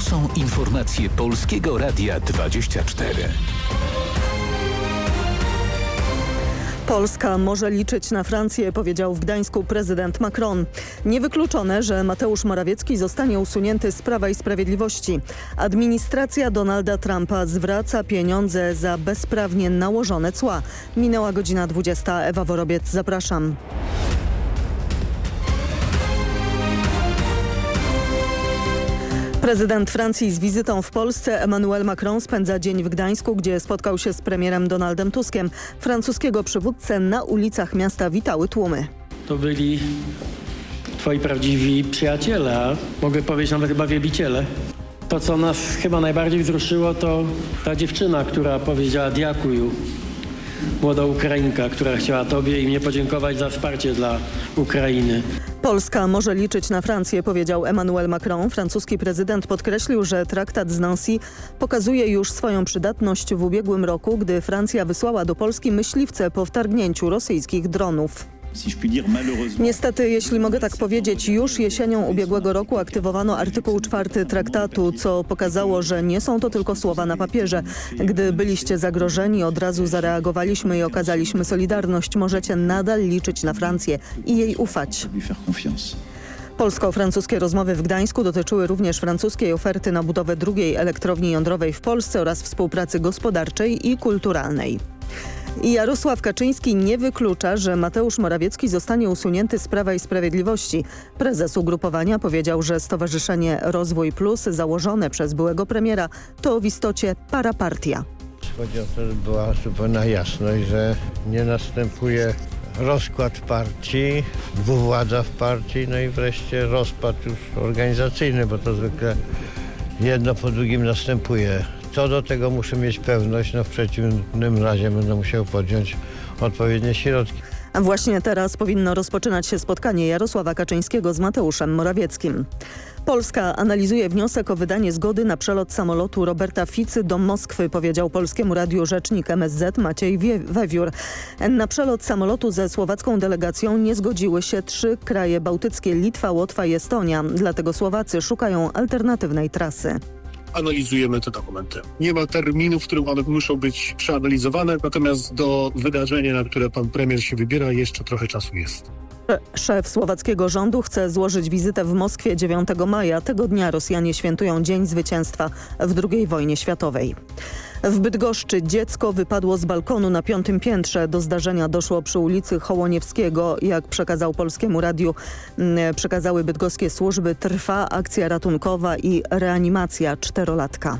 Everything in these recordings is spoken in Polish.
To są informacje Polskiego Radia 24. Polska może liczyć na Francję, powiedział w Gdańsku prezydent Macron. Niewykluczone, że Mateusz Morawiecki zostanie usunięty z Prawa i Sprawiedliwości. Administracja Donalda Trumpa zwraca pieniądze za bezprawnie nałożone cła. Minęła godzina 20. Ewa Worobiec, zapraszam. Prezydent Francji z wizytą w Polsce Emmanuel Macron spędza dzień w Gdańsku, gdzie spotkał się z premierem Donaldem Tuskiem. Francuskiego przywódcę na ulicach miasta witały tłumy. To byli twoi prawdziwi przyjaciele, a mogę powiedzieć nawet chyba wielbiciele. To, co nas chyba najbardziej wzruszyło, to ta dziewczyna, która powiedziała diakuju. Młoda Ukrainka, która chciała Tobie i mnie podziękować za wsparcie dla Ukrainy. Polska może liczyć na Francję, powiedział Emmanuel Macron. Francuski prezydent podkreślił, że traktat z Nancy pokazuje już swoją przydatność w ubiegłym roku, gdy Francja wysłała do Polski myśliwce po wtargnięciu rosyjskich dronów. Niestety, jeśli mogę tak powiedzieć, już jesienią ubiegłego roku aktywowano artykuł 4 traktatu, co pokazało, że nie są to tylko słowa na papierze. Gdy byliście zagrożeni, od razu zareagowaliśmy i okazaliśmy solidarność. Możecie nadal liczyć na Francję i jej ufać. Polsko-francuskie rozmowy w Gdańsku dotyczyły również francuskiej oferty na budowę drugiej elektrowni jądrowej w Polsce oraz współpracy gospodarczej i kulturalnej. Jarosław Kaczyński nie wyklucza, że Mateusz Morawiecki zostanie usunięty z Prawa i Sprawiedliwości. Prezes ugrupowania powiedział, że Stowarzyszenie Rozwój Plus założone przez byłego premiera to w istocie parapartia. Chodzi o to, żeby była zupełna jasność, że nie następuje rozkład partii, dwuwładza w partii, no i wreszcie rozpad już organizacyjny, bo to zwykle jedno po drugim następuje. Co do tego muszę mieć pewność, no w przeciwnym razie będę musiał podjąć odpowiednie środki. Właśnie teraz powinno rozpoczynać się spotkanie Jarosława Kaczyńskiego z Mateuszem Morawieckim. Polska analizuje wniosek o wydanie zgody na przelot samolotu Roberta Ficy do Moskwy, powiedział Polskiemu Radiu rzecznik MSZ Maciej Wewiór. Na przelot samolotu ze słowacką delegacją nie zgodziły się trzy kraje bałtyckie Litwa, Łotwa i Estonia. Dlatego Słowacy szukają alternatywnej trasy analizujemy te dokumenty. Nie ma terminu, w którym one muszą być przeanalizowane, natomiast do wydarzenia, na które pan premier się wybiera, jeszcze trochę czasu jest. Szef słowackiego rządu chce złożyć wizytę w Moskwie 9 maja. Tego dnia Rosjanie świętują Dzień Zwycięstwa w II wojnie światowej. W Bydgoszczy dziecko wypadło z balkonu na piątym piętrze. Do zdarzenia doszło przy ulicy Hołoniewskiego. Jak przekazał Polskiemu Radiu, mm, przekazały bydgoskie służby, trwa akcja ratunkowa i reanimacja czterolatka.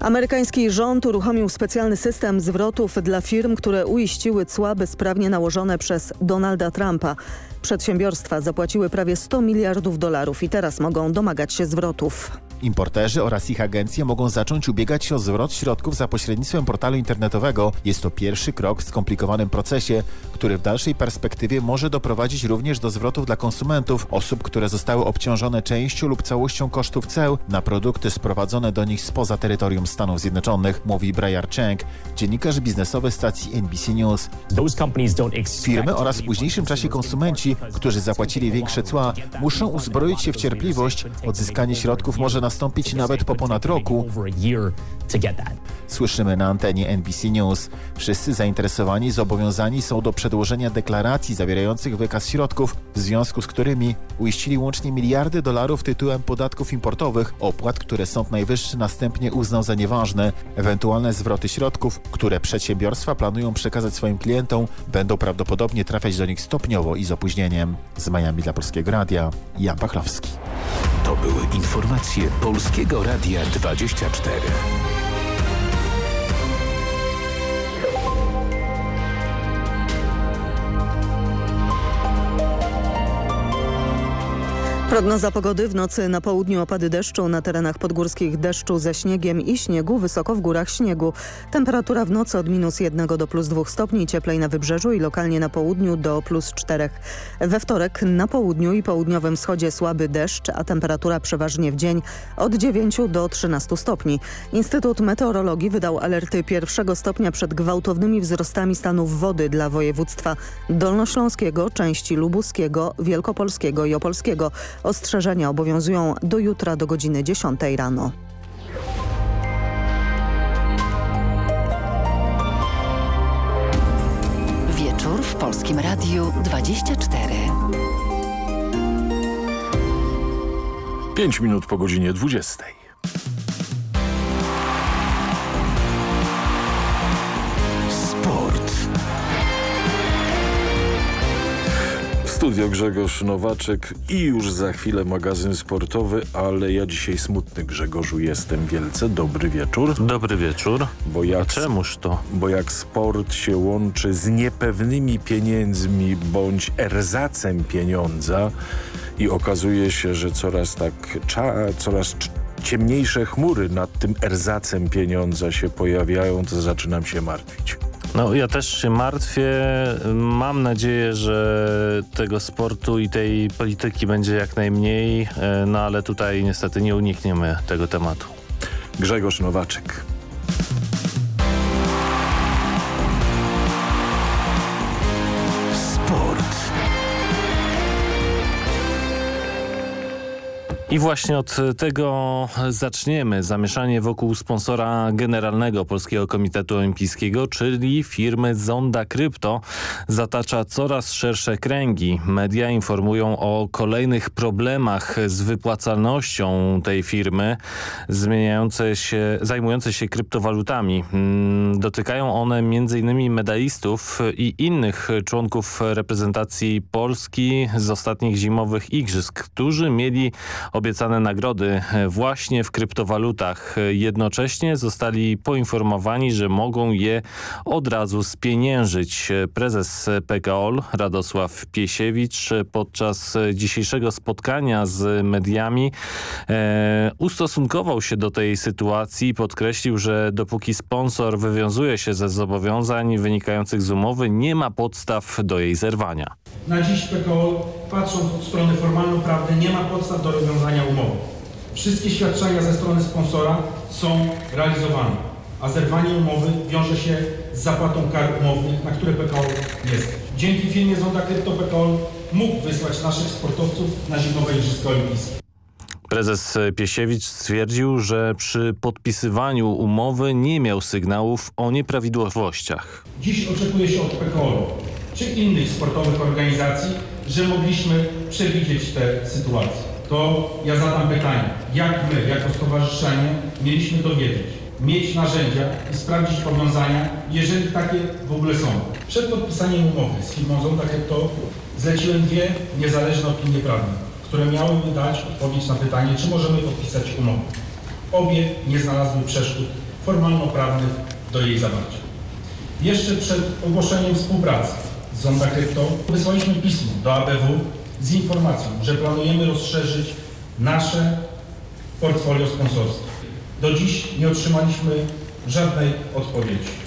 Amerykański rząd uruchomił specjalny system zwrotów dla firm, które uiściły cła bezprawnie nałożone przez Donalda Trumpa. Przedsiębiorstwa zapłaciły prawie 100 miliardów dolarów i teraz mogą domagać się zwrotów. Importerzy oraz ich agencje mogą zacząć ubiegać się o zwrot środków za pośrednictwem portalu internetowego. Jest to pierwszy krok w skomplikowanym procesie, który w dalszej perspektywie może doprowadzić również do zwrotów dla konsumentów, osób, które zostały obciążone częścią lub całością kosztów ceł na produkty sprowadzone do nich spoza terytorium Stanów Zjednoczonych, mówi Brian Cheng, dziennikarz biznesowy stacji NBC News. Firmy oraz w późniejszym czasie konsumenci, którzy zapłacili większe cła, muszą uzbroić się w cierpliwość. Odzyskanie środków może nastąpić nawet po ponad roku. Słyszymy na antenie NBC News. Wszyscy zainteresowani zobowiązani są do przedłożenia deklaracji zawierających wykaz środków, w związku z którymi uiścili łącznie miliardy dolarów tytułem podatków importowych, opłat, które Sąd Najwyższy następnie uznał za nieważne. Ewentualne zwroty środków, które przedsiębiorstwa planują przekazać swoim klientom, będą prawdopodobnie trafiać do nich stopniowo i z opóźnieniem. Z Miami dla Polskiego Radia, Jan Pachlowski. To były informacje Polskiego Radia 24. Prognoza pogody w nocy na południu opady deszczu, na terenach podgórskich deszczu ze śniegiem i śniegu, wysoko w górach śniegu. Temperatura w nocy od minus 1 do plus 2 stopni, cieplej na wybrzeżu i lokalnie na południu do plus 4. We wtorek na południu i południowym wschodzie słaby deszcz, a temperatura przeważnie w dzień od 9 do 13 stopni. Instytut Meteorologii wydał alerty pierwszego stopnia przed gwałtownymi wzrostami stanów wody dla województwa dolnośląskiego, części lubuskiego, wielkopolskiego i opolskiego Ostrzeżenia obowiązują do jutra do godziny 10 rano. Wieczór w Polskim Radiu 24. 5 minut po godzinie 20. studio Grzegorz Nowaczek i już za chwilę magazyn sportowy, ale ja dzisiaj smutny Grzegorzu jestem wielce. Dobry wieczór. Dobry wieczór. Bo jak, Czemuż to? bo jak sport się łączy z niepewnymi pieniędzmi bądź erzacem pieniądza i okazuje się, że coraz tak coraz ciemniejsze chmury nad tym erzacem pieniądza się pojawiają, to zaczynam się martwić. No ja też się martwię. Mam nadzieję, że tego sportu i tej polityki będzie jak najmniej, e, no ale tutaj niestety nie unikniemy tego tematu. Grzegorz Nowaczek. I właśnie od tego zaczniemy. Zamieszanie wokół sponsora generalnego Polskiego Komitetu Olimpijskiego, czyli firmy Zonda Krypto, zatacza coraz szersze kręgi. Media informują o kolejnych problemach z wypłacalnością tej firmy, zmieniające się, zajmujące się kryptowalutami. Mm, Dotykają one m.in. medalistów i innych członków reprezentacji Polski z ostatnich zimowych igrzysk, którzy mieli obiecane nagrody właśnie w kryptowalutach. Jednocześnie zostali poinformowani, że mogą je od razu spieniężyć. Prezes PKOL Radosław Piesiewicz podczas dzisiejszego spotkania z mediami e, ustosunkował się do tej sytuacji i podkreślił, że dopóki sponsor wywiązuje się ze zobowiązań wynikających z umowy, nie ma podstaw do jej zerwania. Na dziś PKO, patrząc od strony formalno-prawnej, nie ma podstaw do rozwiązania umowy. Wszystkie świadczenia ze strony sponsora są realizowane, a zerwanie umowy wiąże się z zapłatą kar umownych, na które PKO jest. Dzięki firmie Zonda Krypto PKO mógł wysłać naszych sportowców na zimowe Igrzyska Olimpijskie. Prezes Piesiewicz stwierdził, że przy podpisywaniu umowy nie miał sygnałów o nieprawidłowościach. Dziś oczekuje się od PKO czy innych sportowych organizacji, że mogliśmy przewidzieć te sytuacje. To ja zadam pytanie, jak my, jako stowarzyszenie, mieliśmy to wiedzieć? Mieć narzędzia i sprawdzić powiązania, jeżeli takie w ogóle są. Przed podpisaniem umowy z firmą Zonda Krypto zleciłem dwie niezależne opinie prawne, które miałyby dać odpowiedź na pytanie, czy możemy podpisać umowę. Obie nie znalazły przeszkód formalno-prawnych do jej zawarcia. Jeszcze przed ogłoszeniem współpracy z Zonda Krypto wysłaliśmy pismo do ABW z informacją, że planujemy rozszerzyć nasze portfolio sponsorskie. Do dziś nie otrzymaliśmy żadnej odpowiedzi.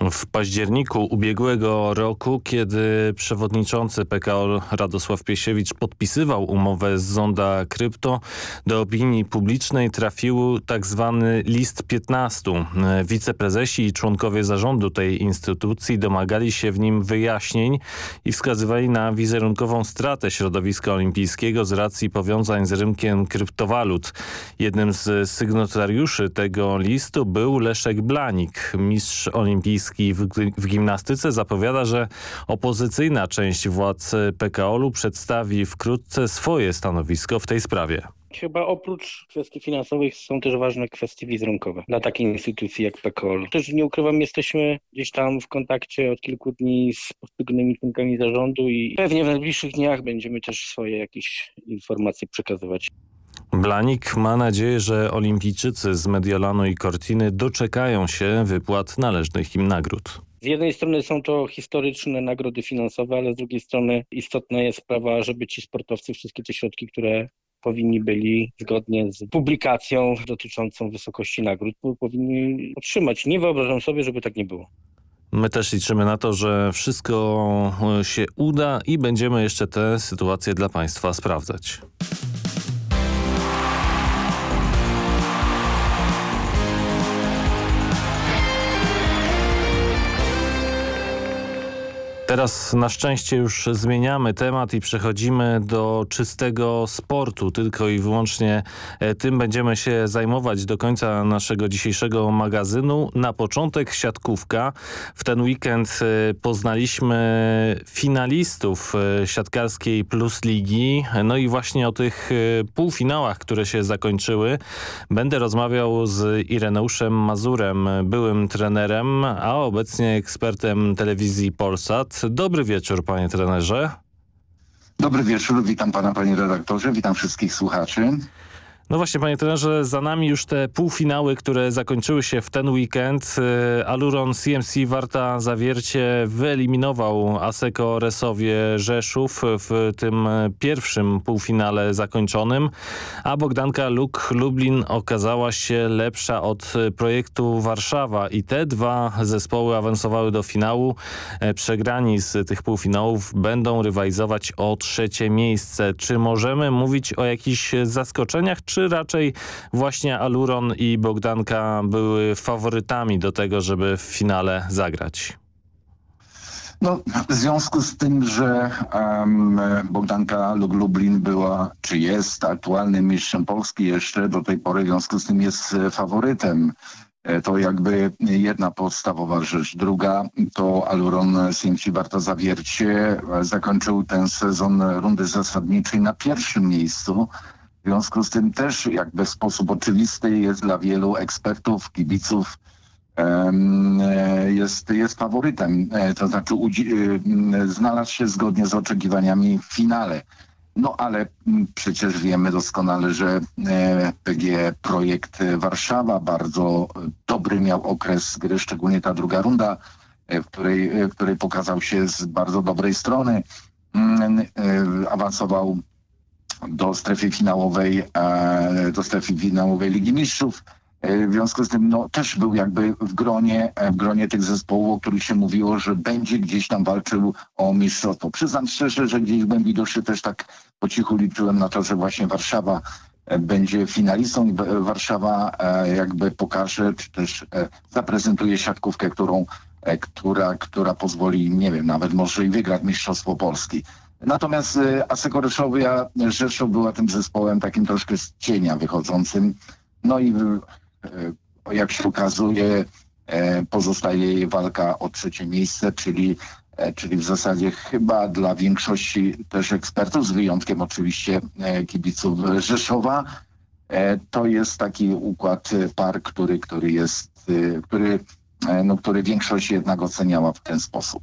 W październiku ubiegłego roku, kiedy przewodniczący PKO Radosław Piesiewicz podpisywał umowę z Zonda Krypto, do opinii publicznej trafił tak zwany list 15. Wiceprezesi i członkowie zarządu tej instytucji domagali się w nim wyjaśnień i wskazywali na wizerunkową stratę środowiska olimpijskiego z racji powiązań z rynkiem kryptowalut. Jednym z sygnatariuszy tego listu był Leszek Blanik, mistrz olimpijski w, w gimnastyce zapowiada, że opozycyjna część władz PKO-u przedstawi wkrótce swoje stanowisko w tej sprawie. Chyba oprócz kwestii finansowych są też ważne kwestie wizerunkowe dla takiej instytucji jak PKO. Też nie ukrywam, jesteśmy gdzieś tam w kontakcie od kilku dni z poszczególnymi członkami zarządu i pewnie w najbliższych dniach będziemy też swoje jakieś informacje przekazywać. Blanik ma nadzieję, że olimpijczycy z Mediolanu i Cortiny doczekają się wypłat należnych im nagród. Z jednej strony są to historyczne nagrody finansowe, ale z drugiej strony istotna jest sprawa, żeby ci sportowcy wszystkie te środki, które powinni byli zgodnie z publikacją dotyczącą wysokości nagród, powinni otrzymać. Nie wyobrażam sobie, żeby tak nie było. My też liczymy na to, że wszystko się uda i będziemy jeszcze tę sytuację dla Państwa sprawdzać. Teraz na szczęście już zmieniamy temat i przechodzimy do czystego sportu. Tylko i wyłącznie e, tym będziemy się zajmować do końca naszego dzisiejszego magazynu. Na początek siatkówka. W ten weekend e, poznaliśmy finalistów e, siatkarskiej Plus Ligi. No i właśnie o tych półfinałach, które się zakończyły, będę rozmawiał z Ireneuszem Mazurem, byłym trenerem, a obecnie ekspertem telewizji Polsat. Dobry wieczór, panie trenerze. Dobry wieczór, witam pana, panie redaktorze, witam wszystkich słuchaczy. No właśnie, panie trenerze, za nami już te półfinały, które zakończyły się w ten weekend. Y, Aluron CMC Warta Zawiercie wyeliminował Aseko Resowie Rzeszów w tym pierwszym półfinale zakończonym, a Bogdanka Luk Lublin okazała się lepsza od projektu Warszawa i te dwa zespoły awansowały do finału. E, przegrani z tych półfinałów będą rywalizować o trzecie miejsce. Czy możemy mówić o jakichś zaskoczeniach, czy czy raczej właśnie Aluron i Bogdanka były faworytami do tego, żeby w finale zagrać? No, w związku z tym, że um, Bogdanka lub Lublin była, czy jest aktualnym mistrzem Polski jeszcze do tej pory, w związku z tym jest faworytem. E, to jakby jedna podstawowa rzecz. Druga to Aluron Siemci Warta Zawiercie zakończył ten sezon rundy zasadniczej na pierwszym miejscu w związku z tym też jakby w sposób oczywisty jest dla wielu ekspertów, kibiców e, jest, jest faworytem. E, to znaczy e, znalazł się zgodnie z oczekiwaniami w finale. No ale przecież wiemy doskonale, że PG Projekt Warszawa bardzo dobry miał okres gry, szczególnie ta druga runda, w której, w której pokazał się z bardzo dobrej strony. Awansował do strefy finałowej, e, do strefy finałowej Ligi Mistrzów. E, w związku z tym no, też był jakby w gronie, e, w gronie tych zespołów, o których się mówiło, że będzie gdzieś tam walczył o mistrzostwo. Przyznam szczerze, że gdzieś w głębi duszy też tak po cichu liczyłem na to, że właśnie Warszawa będzie finalistą i Warszawa jakby pokaże, czy też zaprezentuje siatkówkę, którą, która, która pozwoli, nie wiem, nawet może i wygrać Mistrzostwo Polski. Natomiast y, Aseko Rzeszowa, Rzeszów była tym zespołem takim troszkę z cienia wychodzącym. No i y, jak się okazuje, e, pozostaje jej walka o trzecie miejsce, czyli, e, czyli w zasadzie chyba dla większości też ekspertów, z wyjątkiem oczywiście e, kibiców Rzeszowa, to jest taki układ par, który, który jest, który, no, który większość jednak oceniała w ten sposób.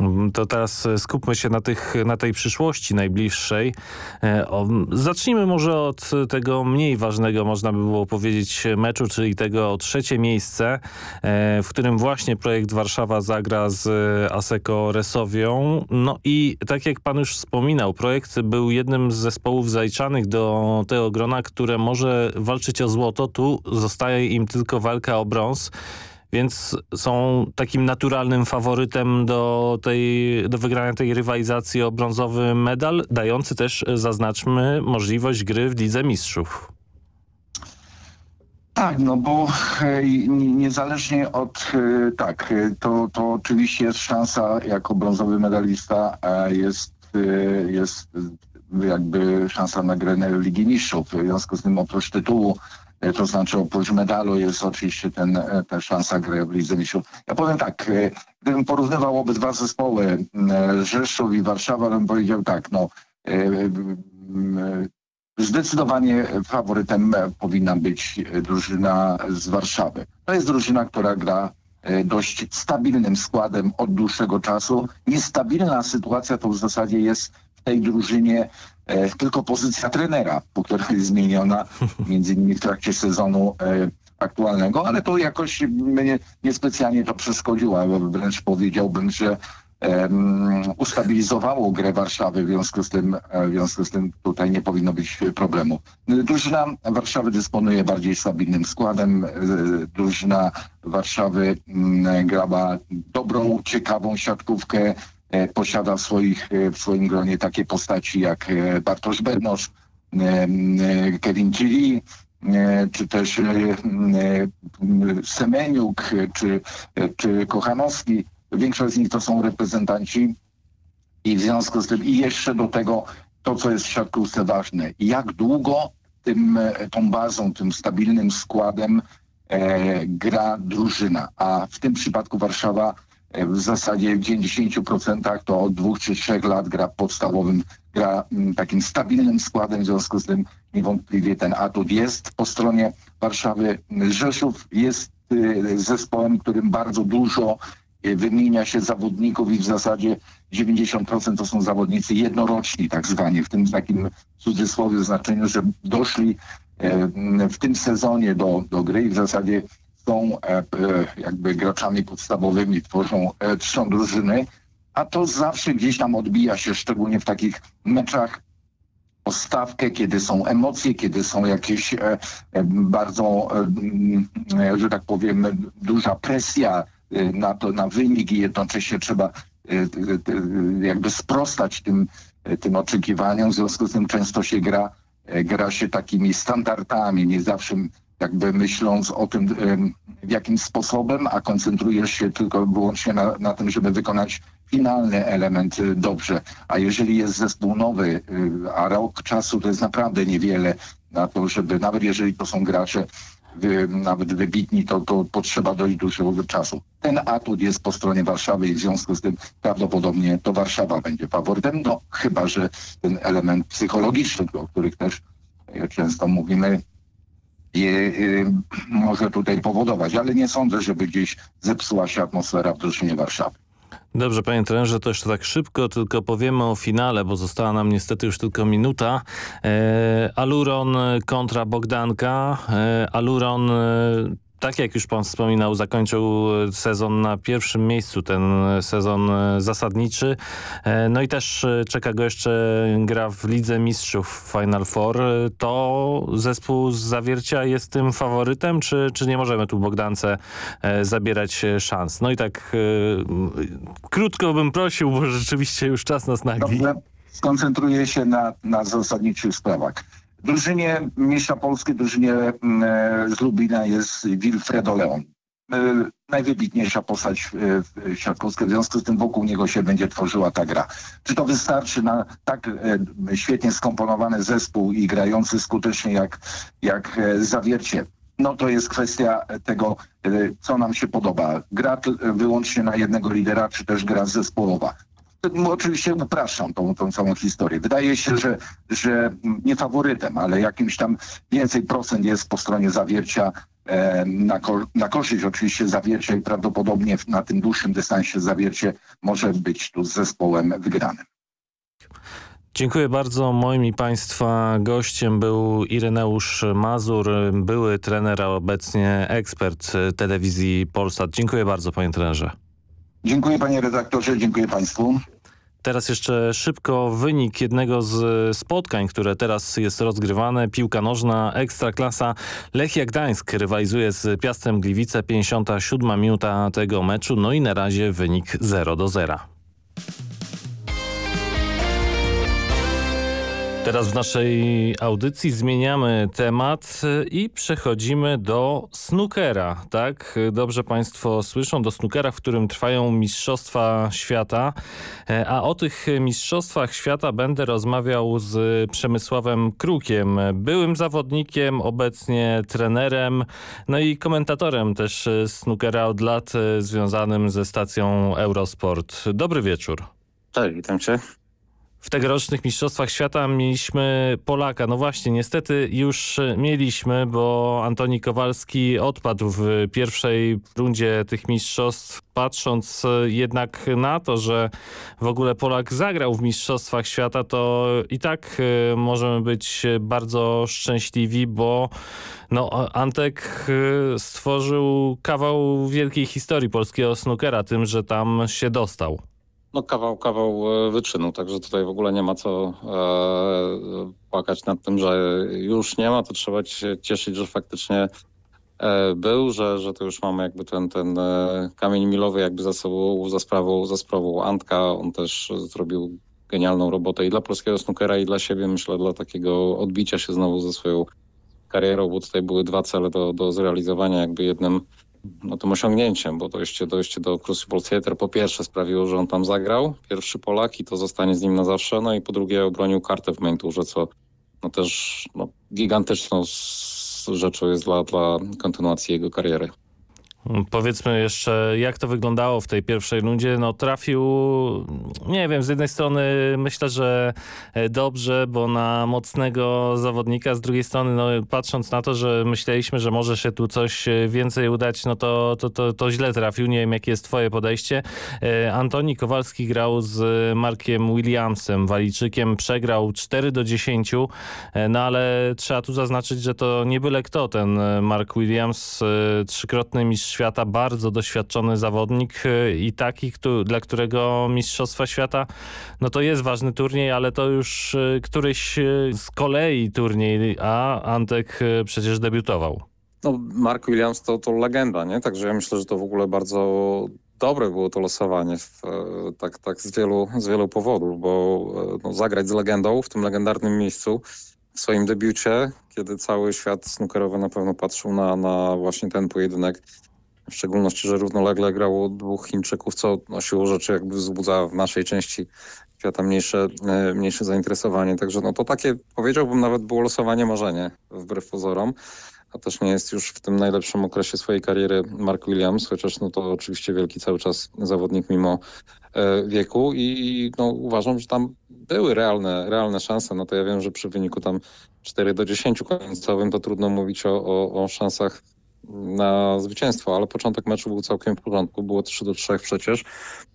Mm, to teraz e, skupmy się na, tych, na tej przyszłości najbliższej. E, zacznijmy może od tego mniej ważnego, można by było powiedzieć, meczu, czyli tego trzecie miejsce, e, w którym właśnie projekt Warszawa zagra z Aseko Resowią. No i tak jak pan już wspominał, projekt był jednym z zespołów zaliczanych do tego grona, które może walczyć o złoto. Tu zostaje im tylko walka o brąz więc są takim naturalnym faworytem do, tej, do wygrania tej rywalizacji o brązowy medal, dający też, zaznaczmy, możliwość gry w Lidze Mistrzów. Tak, no bo niezależnie od, e, tak, e, to, to oczywiście jest szansa jako brązowy medalista, jest, e, jest jakby szansa na grę Ligi Mistrzów. W związku z tym oprócz tytułu E, to znaczy oprócz medalu jest oczywiście ten, e, ta szansa gry w Lidze Mistrzów. Ja powiem tak, e, gdybym porównywał obydwa zespoły, Rzeszów i Warszawa, bym powiedział tak, no zdecydowanie faworytem powinna być drużyna z Warszawy. To jest drużyna, która gra dość stabilnym składem od dłuższego czasu. Niestabilna sytuacja to w zasadzie jest w tej drużynie E, tylko pozycja trenera, która jest zmieniona między innymi w trakcie sezonu e, aktualnego, ale to jakoś mnie niespecjalnie to przeszkodziło, wręcz powiedziałbym, że um, ustabilizowało grę Warszawy, w związku, z tym, e, w związku z tym tutaj nie powinno być problemu. Drużyna Warszawy dysponuje bardziej stabilnym składem, drużyna Warszawy mm, grała dobrą, ciekawą siatkówkę, E, posiada w, swoich, e, w swoim gronie takie postaci jak e, Bartosz Bernosz, Kevin Chili, czy też Semeniuk, czy, czy Kochanowski. większość z nich to są reprezentanci i w związku z tym i jeszcze do tego to, co jest w siatkówce ważne, jak długo tym, e, tą bazą, tym stabilnym składem e, gra drużyna. A w tym przypadku Warszawa e, w zasadzie w 90% to od dwóch czy trzech lat gra podstawowym, gra mm, takim stabilnym składem, w związku z tym niewątpliwie ten atut jest po stronie Warszawy. Rzeszów jest y, zespołem, którym bardzo dużo y, wymienia się zawodników i w zasadzie 90% to są zawodnicy jednoroczni tak zwani, w tym takim cudzysłowie znaczeniu, że doszli e, w tym sezonie do, do gry i w zasadzie są e, jakby graczami podstawowymi, tworzą, e, tworzą drużyny, a to zawsze gdzieś tam odbija się, szczególnie w takich meczach o stawkę, kiedy są emocje, kiedy są jakieś e, bardzo, e, że tak powiem, duża presja na to, na wynik i jednocześnie trzeba jakby sprostać tym, tym oczekiwaniom. W związku z tym często się gra, gra się takimi standardami, nie zawsze jakby myśląc o tym, w jakim sposobem, a koncentrujesz się tylko wyłącznie na, na tym, żeby wykonać finalny element y, dobrze. A jeżeli jest zespół nowy, y, a rok czasu to jest naprawdę niewiele na to, żeby nawet jeżeli to są gracze nawet wybitni, to, to potrzeba dość dużego czasu. Ten atut jest po stronie Warszawy i w związku z tym prawdopodobnie to Warszawa będzie faworytem, no chyba, że ten element psychologiczny, o których też e, często mówimy, może tutaj powodować, ale nie sądzę, żeby gdzieś zepsuła się atmosfera w drużynie Warszawy. Dobrze, panie trenerze, to jeszcze tak szybko, tylko powiemy o finale, bo została nam niestety już tylko minuta. E, Aluron kontra Bogdanka. E, Aluron e, tak jak już pan wspominał, zakończył sezon na pierwszym miejscu, ten sezon zasadniczy. E, no i też e, czeka go jeszcze gra w Lidze Mistrzów Final Four. To zespół z Zawiercia jest tym faworytem, czy, czy nie możemy tu Bogdance e, zabierać szans? No i tak krótko bym prosił, bo rzeczywiście już czas nas nagli. Dobrze, skoncentruję się na, na zasadniczych sprawach drużynie mistrza Polski, drużynie e, z Lubina jest Wilfredo Leon. E, najwybitniejsza postać e, siatkowska, w związku z tym wokół niego się będzie tworzyła ta gra. Czy to wystarczy na tak świetnie skomponowany zespół i grający skutecznie jak, jak Zawiercie? No to jest kwestia tego, co nam się podoba. Gra wyłącznie na jednego lidera, czy też gra zespołowa oczywiście upraszczam tą, tą całą historię. Wydaje się, że, że nie faworytem, ale jakimś tam więcej procent jest po stronie zawiercia e, na, ko na korzyść oczywiście zawiercia i prawdopodobnie na tym dłuższym dystansie zawiercie może być tu z zespołem wygranym. Dziękuję bardzo. Moim i Państwa gościem był Ireneusz Mazur, były trener, a obecnie ekspert telewizji Polsat. Dziękuję bardzo panie trenerze. Dziękuję panie redaktorze, dziękuję państwu. Teraz jeszcze szybko wynik jednego z spotkań, które teraz jest rozgrywane. Piłka nożna, Ekstraklasa. Lechia Gdańsk rywalizuje z Piastem Gliwice. 57 minuta tego meczu. No i na razie wynik 0 do 0. Teraz w naszej audycji zmieniamy temat i przechodzimy do snookera. Tak, dobrze Państwo słyszą, do snookera, w którym trwają Mistrzostwa Świata. E, a o tych Mistrzostwach Świata będę rozmawiał z Przemysławem Krukiem, byłym zawodnikiem, obecnie trenerem, no i komentatorem też snookera od lat e, związanym ze stacją Eurosport. Dobry wieczór. Cześć, witam Cię. W tegorocznych Mistrzostwach Świata mieliśmy Polaka. No właśnie, niestety już mieliśmy, bo Antoni Kowalski odpadł w pierwszej rundzie tych mistrzostw. Patrząc jednak na to, że w ogóle Polak zagrał w Mistrzostwach Świata, to i tak e, możemy być bardzo szczęśliwi, bo no, Antek e, stworzył kawał wielkiej historii polskiego snookera tym, że tam się dostał. No kawał, kawał e, wyczynu, także tutaj w ogóle nie ma co e, płakać nad tym, że już nie ma, to trzeba się cieszyć, że faktycznie e, był, że, że to już mamy jakby ten, ten e, kamień milowy jakby za sobą, za sprawą, za sprawą Antka, on też zrobił genialną robotę i dla polskiego snookera i dla siebie, myślę, dla takiego odbicia się znowu ze swoją karierą, bo tutaj były dwa cele do, do zrealizowania, jakby jednym no, tym osiągnięciem, bo dojście, dojście do Crucible Theatre po pierwsze sprawiło, że on tam zagrał, pierwszy Polak i to zostanie z nim na zawsze, no i po drugie obronił kartę w main tourze, co no też no, gigantyczną rzeczą jest dla, dla kontynuacji jego kariery. Powiedzmy jeszcze, jak to wyglądało w tej pierwszej rundzie. No trafił, nie wiem, z jednej strony myślę, że e, dobrze, bo na mocnego zawodnika, z drugiej strony no, patrząc na to, że myśleliśmy, że może się tu coś e, więcej udać, no to, to, to, to źle trafił. Nie wiem, jakie jest twoje podejście. E, Antoni Kowalski grał z Markiem Williamsem, Walijczykiem, przegrał 4 do 10, no ale trzeba tu zaznaczyć, że to nie byle kto ten Mark Williams, trzykrotny mistrz świata, bardzo doświadczony zawodnik y, i taki, dla którego Mistrzostwa Świata, no to jest ważny turniej, ale to już y, któryś y, z kolei turniej, a Antek przecież debiutował. No, Mark Williams to, to legenda, nie? Także ja myślę, że to w ogóle bardzo dobre było to losowanie w, tak, tak z, wielu, z wielu powodów, bo no, zagrać z legendą w tym legendarnym miejscu w swoim debiucie, kiedy cały świat snookerowy na pewno patrzył na, na właśnie ten pojedynek w szczególności, że równolegle grało dwóch Chińczyków, co no, siłą rzeczy jakby wzbudza w naszej części świata mniejsze, e, mniejsze zainteresowanie. Także no to takie, powiedziałbym, nawet było losowanie marzenie, wbrew pozorom. A też nie jest już w tym najlepszym okresie swojej kariery Mark Williams, chociaż no to oczywiście wielki cały czas zawodnik mimo e, wieku i no, uważam, że tam były realne, realne szanse. No to ja wiem, że przy wyniku tam 4 do 10 końcowym to trudno mówić o, o, o szansach na zwycięstwo, ale początek meczu był całkiem w porządku. Było 3 do 3 przecież.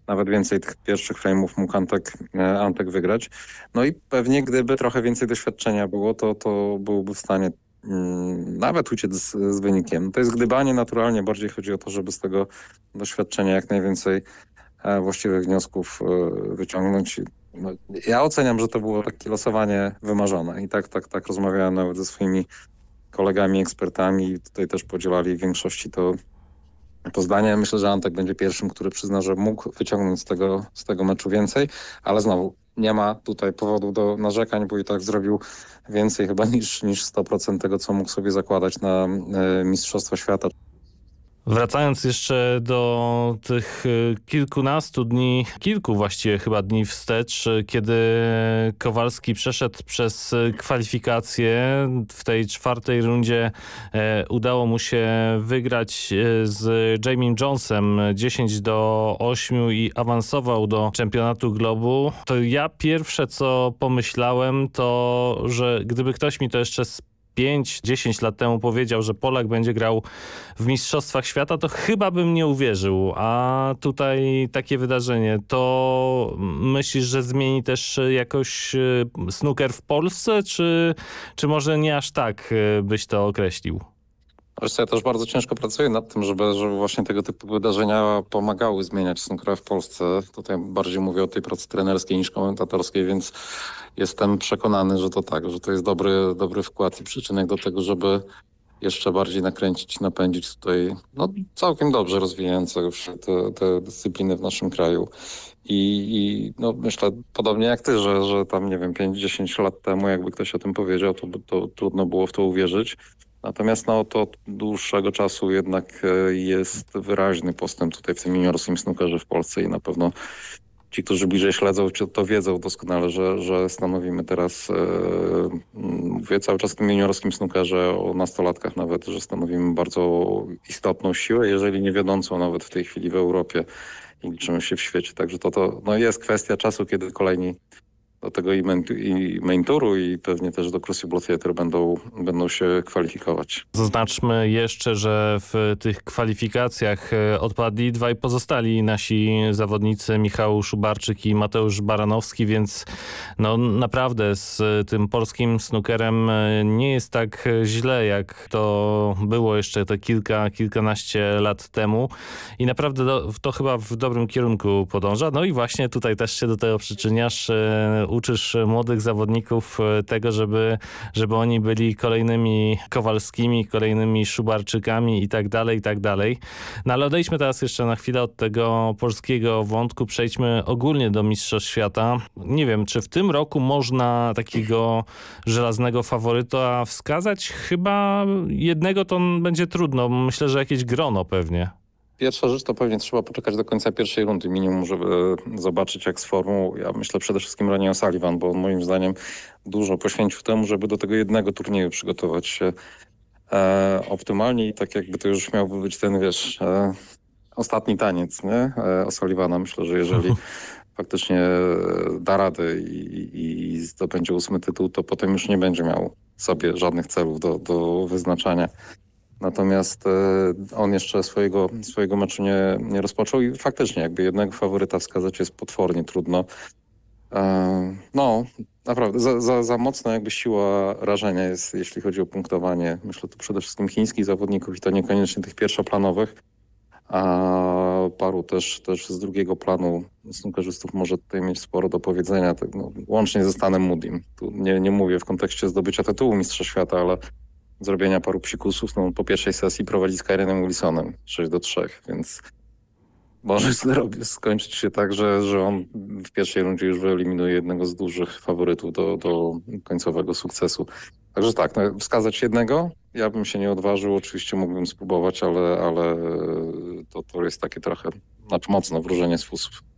Nawet więcej tych pierwszych frame'ów mógł Antek, e, Antek wygrać. No i pewnie gdyby trochę więcej doświadczenia było, to, to byłby w stanie mm, nawet uciec z, z wynikiem. To jest gdybanie naturalnie. Bardziej chodzi o to, żeby z tego doświadczenia jak najwięcej e, właściwych wniosków e, wyciągnąć. No, ja oceniam, że to było takie losowanie wymarzone i tak, tak, tak rozmawiałem nawet ze swoimi kolegami, ekspertami. Tutaj też podzielali w większości to, to zdanie. Myślę, że Antek będzie pierwszym, który przyzna, że mógł wyciągnąć z tego, z tego meczu więcej, ale znowu nie ma tutaj powodu do narzekań, bo i tak zrobił więcej chyba niż, niż 100% tego, co mógł sobie zakładać na e, Mistrzostwa Świata. Wracając jeszcze do tych y, kilkunastu dni, kilku właściwie chyba dni wstecz, kiedy Kowalski przeszedł przez kwalifikacje. W tej czwartej rundzie e, udało mu się wygrać e, z Jamie Jonesem 10 do 8 i awansował do czempionatu globu. To ja pierwsze co pomyślałem to, że gdyby ktoś mi to jeszcze 5-10 lat temu powiedział, że Polak będzie grał w Mistrzostwach Świata, to chyba bym nie uwierzył. A tutaj takie wydarzenie, to myślisz, że zmieni też jakoś e, snooker w Polsce, czy, czy może nie aż tak e, byś to określił? Wiesz ja też bardzo ciężko pracuję nad tym, żeby, żeby właśnie tego typu wydarzenia pomagały zmieniać snooker w Polsce. Tutaj bardziej mówię o tej pracy trenerskiej niż komentatorskiej, więc jestem przekonany, że to tak, że to jest dobry, dobry wkład i przyczynek do tego, żeby jeszcze bardziej nakręcić, napędzić tutaj no, całkiem dobrze rozwijające już te, te dyscypliny w naszym kraju. I, I, no, myślę podobnie jak ty, że, że tam nie wiem, 5-10 lat temu jakby ktoś o tym powiedział, to, to trudno było w to uwierzyć. Natomiast no, to od dłuższego czasu jednak e, jest wyraźny postęp tutaj w tym juniorskim snookerze w Polsce i na pewno ci, którzy bliżej śledzą, to wiedzą doskonale, że, że stanowimy teraz, e, mówię cały czas w tym juniorskim snookerze o nastolatkach nawet, że stanowimy bardzo istotną siłę, jeżeli nie wiodącą nawet w tej chwili w Europie i liczymy się w świecie. Także to, to no jest kwestia czasu, kiedy kolejni do tego i i main touru i pewnie też do Crucible Theatre będą, będą się kwalifikować. Zaznaczmy jeszcze, że w tych kwalifikacjach e, odpadli dwaj pozostali nasi zawodnicy Michał Szubarczyk i Mateusz Baranowski, więc no naprawdę z tym polskim snookerem e, nie jest tak źle, jak to było jeszcze te kilka, kilkanaście lat temu i naprawdę to, to chyba w dobrym kierunku podąża. No i właśnie tutaj też się do tego przyczyniasz e, uczysz młodych zawodników tego, żeby, żeby oni byli kolejnymi Kowalskimi, kolejnymi Szubarczykami i tak dalej, i tak dalej. No ale odejdźmy teraz jeszcze na chwilę od tego polskiego wątku, przejdźmy ogólnie do Mistrzostw Świata. Nie wiem, czy w tym roku można takiego żelaznego faworyta wskazać? Chyba jednego to będzie trudno. Myślę, że jakieś grono pewnie. Pierwsza rzecz to pewnie trzeba poczekać do końca pierwszej rundy minimum, żeby zobaczyć jak z formą. Ja myślę przede wszystkim Ronnie O'Sullivan, bo moim zdaniem dużo poświęcił temu, żeby do tego jednego turnieju przygotować się e, optymalnie i tak jakby to już miałby być ten, wiesz, e, ostatni taniec, nie? E, O'Sullivana. Myślę, że jeżeli faktycznie da radę i, i zdobędzie ósmy tytuł, to potem już nie będzie miał sobie żadnych celów do, do wyznaczania. Natomiast e, on jeszcze swojego, swojego meczu nie, nie rozpoczął i faktycznie jakby jednego faworyta wskazać jest potwornie trudno. E, no, naprawdę, za, za, za mocna jakby siła rażenia jest, jeśli chodzi o punktowanie. Myślę tu przede wszystkim chińskich zawodników i to niekoniecznie tych pierwszoplanowych, a paru też, też z drugiego planu snookerzystów może tutaj mieć sporo do powiedzenia, tak, no, łącznie ze Stanem Moodim. Tu nie, nie mówię w kontekście zdobycia tytułu Mistrza Świata, ale zrobienia paru psikusów, no po pierwszej sesji prowadzi z Kyrenem Wilsonem 6 do 3, więc może skończyć się tak, że, że on w pierwszej rundzie już wyeliminuje jednego z dużych faworytów do, do końcowego sukcesu. Także tak, no, wskazać jednego, ja bym się nie odważył, oczywiście mógłbym spróbować, ale, ale to, to jest takie trochę, znaczy mocno wróżenie z fusów.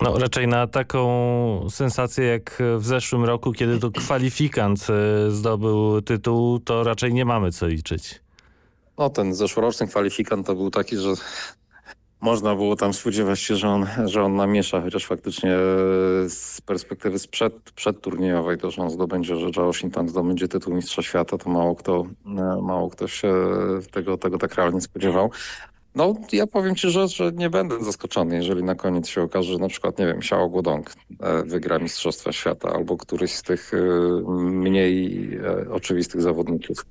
No raczej na taką sensację jak w zeszłym roku, kiedy to kwalifikant e, zdobył tytuł, to raczej nie mamy co liczyć. No ten zeszłoroczny kwalifikant to był taki, że można było tam spodziewać się, że on, że on namiesza, chociaż faktycznie z perspektywy sprzed, przedturniejowej to, że on zdobędzie, że Zhao Shintan zdobędzie tytuł Mistrza Świata, to mało kto, mało kto się tego, tego tak realnie spodziewał. No, ja powiem ci, że, że nie będę zaskoczony, jeżeli na koniec się okaże, że na przykład, nie wiem, Xiao Guodong e, wygra Mistrzostwa Świata albo któryś z tych e, mniej e, oczywistych zawodników.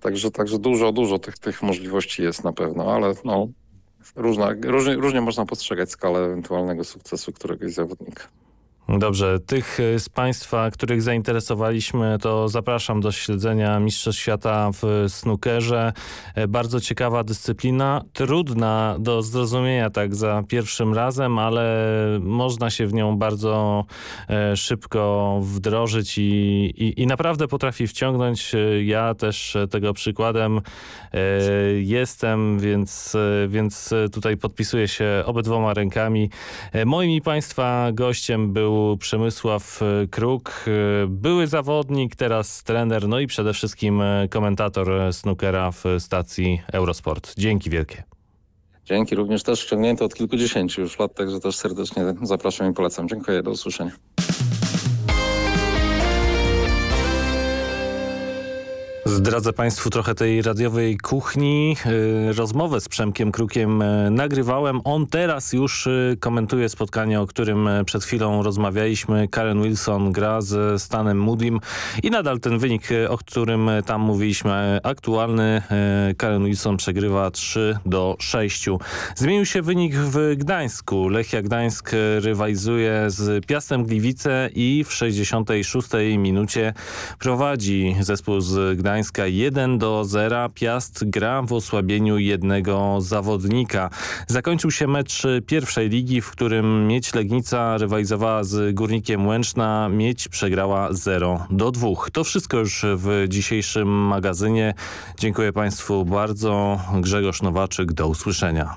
Także, także dużo, dużo tych, tych możliwości jest na pewno, ale no, różna, różnie, różnie można postrzegać skalę ewentualnego sukcesu któregoś zawodnika. Dobrze, tych y, z Państwa, których zainteresowaliśmy, to zapraszam do śledzenia Mistrzostw Świata w snookerze. E, bardzo ciekawa dyscyplina, trudna do zrozumienia tak za pierwszym razem, ale można się w nią bardzo e, szybko wdrożyć i, i, i naprawdę potrafi wciągnąć. E, ja też tego przykładem jestem, więc, więc tutaj podpisuję się obydwoma rękami. Moim i Państwa gościem był Przemysław e, Kruk, e, były zawodnik, teraz trener, no i przede wszystkim e, komentator snookera w stacji Eurosport. Dzięki wielkie. Dzięki, również też ściągnięty od kilkudziesięciu już lat, także też serdecznie zapraszam i polecam. Dziękuję, do usłyszenia. Zdradzę Państwu trochę tej radiowej kuchni. Y, rozmowę z Przemkiem Krukiem y, nagrywałem. On teraz już y, komentuje spotkanie, o którym przed chwilą rozmawialiśmy. Karen Wilson gra z Stanem Moodim i nadal ten wynik, o którym tam mówiliśmy, aktualny. Karen Wilson przegrywa 3 do 6. Zmienił się wynik w Gdańsku. Lechia Gdańsk rywalizuje z Piastem Gliwice i w 66 minucie prowadzi zespół z Gdańsk Gdańska 1 do 0. Piast gra w osłabieniu jednego zawodnika. Zakończył się mecz pierwszej ligi, w którym Miedź Legnica rywalizowała z Górnikiem Łęczna. Miedź przegrała 0 do 2. To wszystko już w dzisiejszym magazynie. Dziękuję Państwu bardzo. Grzegorz Nowaczyk, do usłyszenia.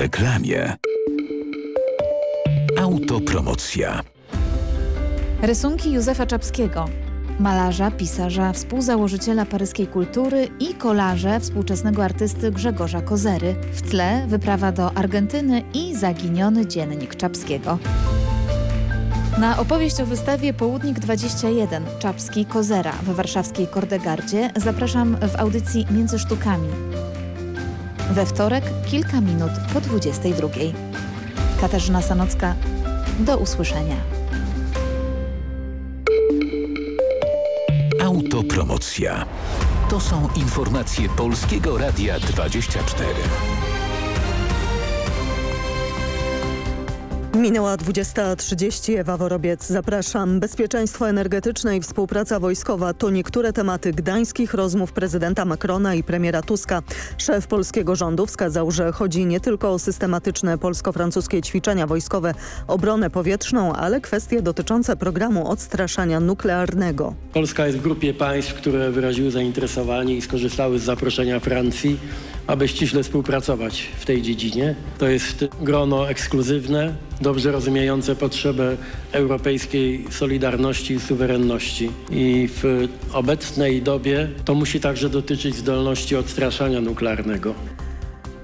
reklamie. Autopromocja. Rysunki Józefa Czapskiego. malarza, pisarza, współzałożyciela paryskiej kultury i kolarze współczesnego artysty Grzegorza Kozery. W tle wyprawa do Argentyny i zaginiony dziennik Czapskiego. Na opowieść o wystawie Południk 21 Czapski Kozera we warszawskiej Kordegardzie zapraszam w audycji Między Sztukami. We wtorek kilka minut po 22. Katarzyna Sanocka, do usłyszenia. Autopromocja. To są informacje Polskiego Radia 24. Minęła 20.30. Ewa Worobiec. Zapraszam. Bezpieczeństwo energetyczne i współpraca wojskowa to niektóre tematy gdańskich rozmów prezydenta Macrona i premiera Tuska. Szef polskiego rządu wskazał, że chodzi nie tylko o systematyczne polsko-francuskie ćwiczenia wojskowe, obronę powietrzną, ale kwestie dotyczące programu odstraszania nuklearnego. Polska jest w grupie państw, które wyraziły zainteresowanie i skorzystały z zaproszenia Francji aby ściśle współpracować w tej dziedzinie. To jest grono ekskluzywne, dobrze rozumiejące potrzebę europejskiej solidarności i suwerenności. I w obecnej dobie to musi także dotyczyć zdolności odstraszania nuklearnego.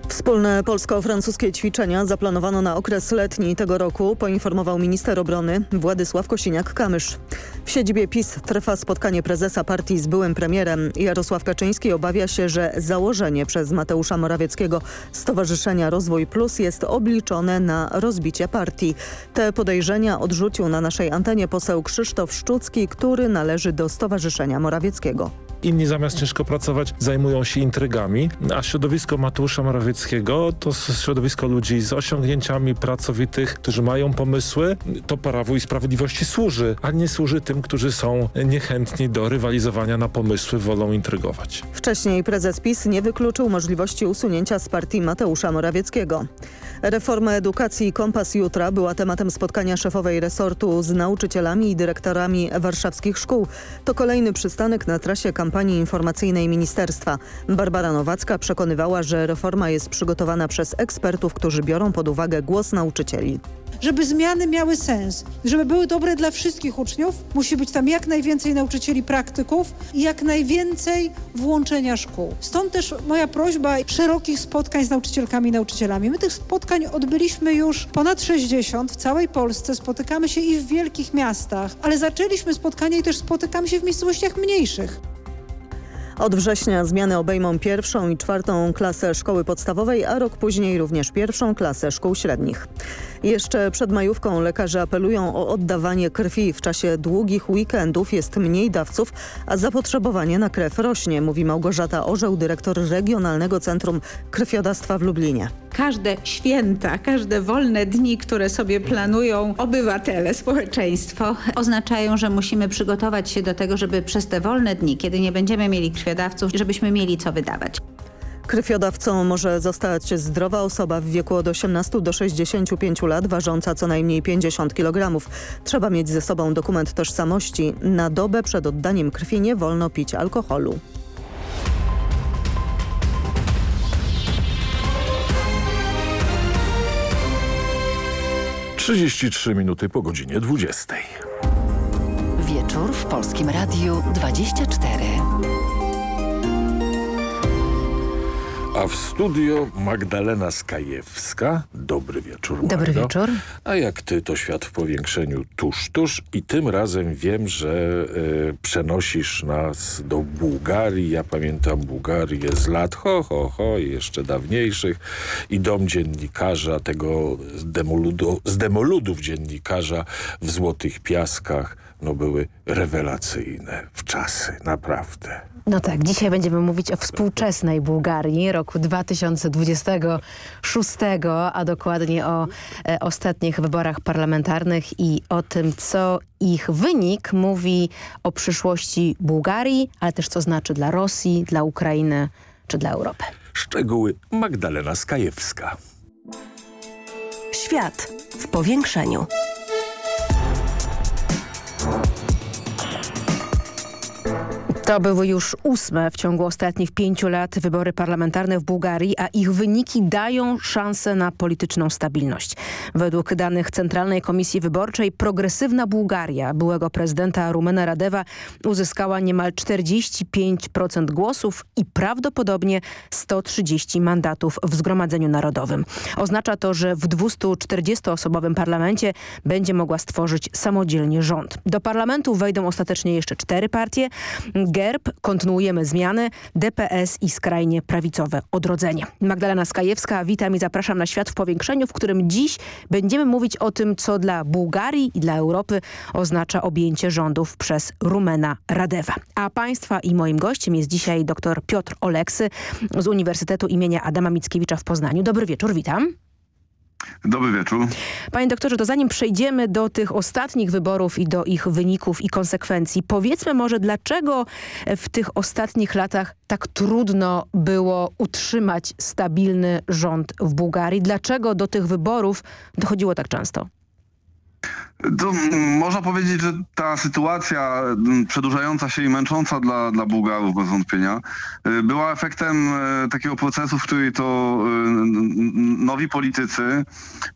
Wspólne polsko-francuskie ćwiczenia zaplanowano na okres letni tego roku, poinformował minister obrony Władysław Kosiniak-Kamysz. W siedzibie PiS trwa spotkanie prezesa partii z byłym premierem. Jarosław Kaczyński obawia się, że założenie przez Mateusza Morawieckiego Stowarzyszenia Rozwój Plus jest obliczone na rozbicie partii. Te podejrzenia odrzucił na naszej antenie poseł Krzysztof Szczucki, który należy do Stowarzyszenia Morawieckiego. Inni zamiast ciężko pracować zajmują się intrygami, a środowisko Mateusza Morawieckiego to środowisko ludzi z osiągnięciami pracowitych, którzy mają pomysły. To Prawu i Sprawiedliwości służy, a nie służy tym, którzy są niechętni do rywalizowania na pomysły, wolą intrygować. Wcześniej prezes PiS nie wykluczył możliwości usunięcia z partii Mateusza Morawieckiego. Reforma edukacji Kompas Jutra była tematem spotkania szefowej resortu z nauczycielami i dyrektorami warszawskich szkół. To kolejny przystanek na trasie kampanii informacyjnej ministerstwa. Barbara Nowacka przekonywała, że reforma jest przygotowana przez ekspertów, którzy biorą pod uwagę głos nauczycieli. Żeby zmiany miały sens, żeby były dobre dla wszystkich uczniów, musi być tam jak najwięcej nauczycieli praktyków i jak najwięcej włączenia szkół. Stąd też moja prośba szerokich spotkań z nauczycielkami i nauczycielami. My tych spotkań odbyliśmy już ponad 60 w całej Polsce. Spotykamy się i w wielkich miastach, ale zaczęliśmy spotkania i też spotykamy się w miejscowościach mniejszych. Od września zmiany obejmą pierwszą i czwartą klasę szkoły podstawowej, a rok później również pierwszą klasę szkół średnich. Jeszcze przed majówką lekarze apelują o oddawanie krwi. W czasie długich weekendów jest mniej dawców, a zapotrzebowanie na krew rośnie, mówi Małgorzata Orzeł, dyrektor Regionalnego Centrum Krwiodawstwa w Lublinie. Każde święta, każde wolne dni, które sobie planują obywatele, społeczeństwo, oznaczają, że musimy przygotować się do tego, żeby przez te wolne dni, kiedy nie będziemy mieli krwiodawców, żebyśmy mieli co wydawać. Krwiodawcą może zostać zdrowa osoba w wieku od 18 do 65 lat, ważąca co najmniej 50 kg. Trzeba mieć ze sobą dokument tożsamości. Na dobę przed oddaniem krwi nie wolno pić alkoholu. Trzydzieści trzy minuty po godzinie 20. Wieczór w Polskim Radiu 24. A w studio Magdalena Skajewska. Dobry wieczór. Magdo. Dobry wieczór. A jak ty, to świat w powiększeniu tuż, tuż. I tym razem wiem, że e, przenosisz nas do Bułgarii. Ja pamiętam Bułgarię z lat ho, ho, ho, jeszcze dawniejszych. I dom dziennikarza, tego z demoludów dziennikarza w Złotych Piaskach, no były rewelacyjne w czasy, naprawdę. No tak, dzisiaj będziemy mówić o współczesnej Bułgarii roku 2026, a dokładnie o e, ostatnich wyborach parlamentarnych i o tym, co ich wynik mówi o przyszłości Bułgarii, ale też co znaczy dla Rosji, dla Ukrainy czy dla Europy. Szczegóły Magdalena Skajewska. Świat w powiększeniu. To były już ósme w ciągu ostatnich pięciu lat wybory parlamentarne w Bułgarii, a ich wyniki dają szansę na polityczną stabilność. Według danych Centralnej Komisji Wyborczej progresywna Bułgaria byłego prezydenta Rumena Radewa uzyskała niemal 45% głosów i prawdopodobnie 130 mandatów w Zgromadzeniu Narodowym. Oznacza to, że w 240-osobowym parlamencie będzie mogła stworzyć samodzielnie rząd. Do parlamentu wejdą ostatecznie jeszcze cztery partie. GERB, kontynuujemy zmiany, DPS i skrajnie prawicowe odrodzenie. Magdalena Skajewska, witam i zapraszam na Świat w Powiększeniu, w którym dziś będziemy mówić o tym, co dla Bułgarii i dla Europy oznacza objęcie rządów przez Rumena Radewa. A Państwa i moim gościem jest dzisiaj dr Piotr Oleksy z Uniwersytetu imienia Adama Mickiewicza w Poznaniu. Dobry wieczór, witam. Dobry wieczór. Panie doktorze, to zanim przejdziemy do tych ostatnich wyborów i do ich wyników i konsekwencji, powiedzmy może dlaczego w tych ostatnich latach tak trudno było utrzymać stabilny rząd w Bułgarii? Dlaczego do tych wyborów dochodziło tak często? To można powiedzieć, że ta sytuacja przedłużająca się i męcząca dla, dla Bułgarów bez wątpienia y, była efektem y, takiego procesu, w którym to y, nowi politycy,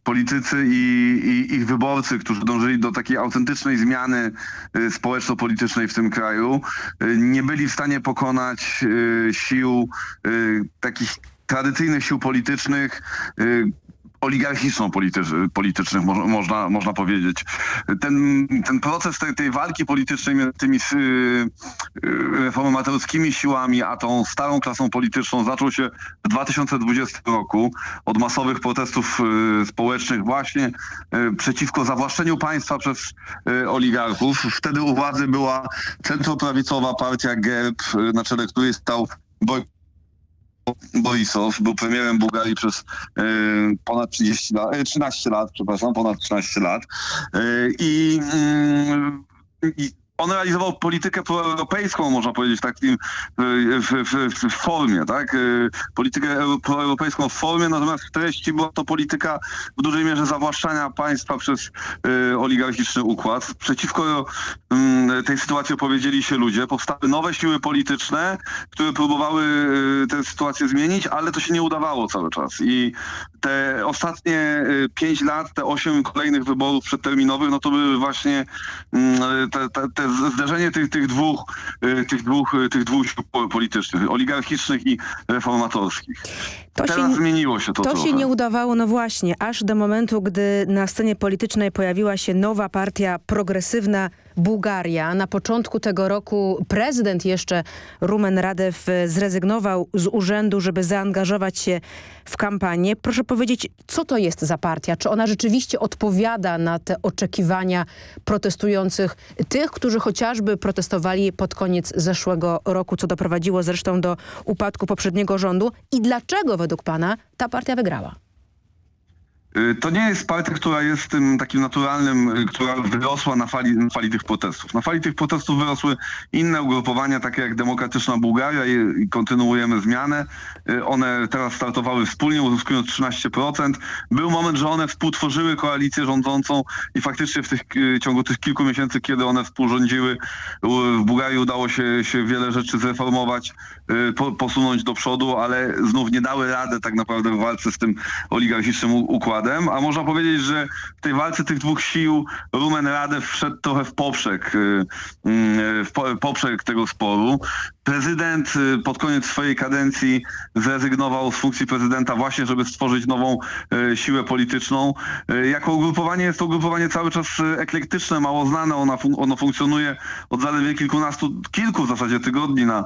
politycy i, i ich wyborcy, którzy dążyli do takiej autentycznej zmiany społeczno-politycznej w tym kraju, nie byli w stanie pokonać sił takich tradycyjnych sił politycznych, oligarchiczno-politycznych, mo można, można powiedzieć. Ten, ten proces tej, tej walki politycznej między tymi y, reformatorskimi siłami, a tą starą klasą polityczną zaczął się w 2020 roku od masowych protestów y, społecznych właśnie y, przeciwko zawłaszczeniu państwa przez y, oligarchów. Wtedy u władzy była centroprawicowa partia GERB, na czele której stał Boj Borisow był premierem Bułgarii przez e, ponad 30 lat, 13 lat, przepraszam, ponad 13 lat. E, I, mm, i on realizował politykę proeuropejską, można powiedzieć, w takim w, w, w, formie, tak? Y, politykę proeuropejską w formie, natomiast w treści była to polityka w dużej mierze zawłaszczania państwa przez y, oligarchiczny układ. Przeciwko y, tej sytuacji opowiedzieli się ludzie. Powstały nowe siły polityczne, które próbowały y, tę sytuację zmienić, ale to się nie udawało cały czas. I te ostatnie y, pięć lat, te osiem kolejnych wyborów przedterminowych, no to były właśnie mm, te, te, te zderzenie tych, tych dwóch, y, tych dwóch, y, tych dwóch politycznych, oligarchicznych i reformatorskich. To Teraz się, zmieniło się to To trochę. się nie udawało, no właśnie, aż do momentu, gdy na scenie politycznej pojawiła się nowa partia progresywna Bułgaria. Na początku tego roku prezydent jeszcze Rumen Radew zrezygnował z urzędu, żeby zaangażować się w kampanię. Proszę powiedzieć, co to jest za partia? Czy ona rzeczywiście odpowiada na te oczekiwania protestujących, tych, którzy chociażby protestowali pod koniec zeszłego roku, co doprowadziło zresztą do upadku poprzedniego rządu? I dlaczego według pana ta partia wygrała? Y, to nie jest partia, która jest tym takim naturalnym, y, która wyrosła na fali, na fali tych protestów. Na fali tych protestów wyrosły inne ugrupowania, takie jak Demokratyczna Bułgaria i, i kontynuujemy zmianę. Y, one teraz startowały wspólnie, uzyskując 13%. Był moment, że one współtworzyły koalicję rządzącą i faktycznie w tych, ciągu tych kilku miesięcy, kiedy one współrządziły, w Bułgarii udało się, się wiele rzeczy zreformować, po, posunąć do przodu, ale znów nie dały rady tak naprawdę w walce z tym oligarchicznym układem a można powiedzieć, że w tej walce tych dwóch sił Rumen Radew wszedł trochę w poprzek, y, y, w poprzek tego sporu. Prezydent y, pod koniec swojej kadencji zrezygnował z funkcji prezydenta właśnie, żeby stworzyć nową siłę polityczną. Jako ugrupowanie jest to ugrupowanie cały czas eklektyczne, mało znane. Ono, fun ono funkcjonuje od zaledwie kilkunastu, kilku w zasadzie tygodni na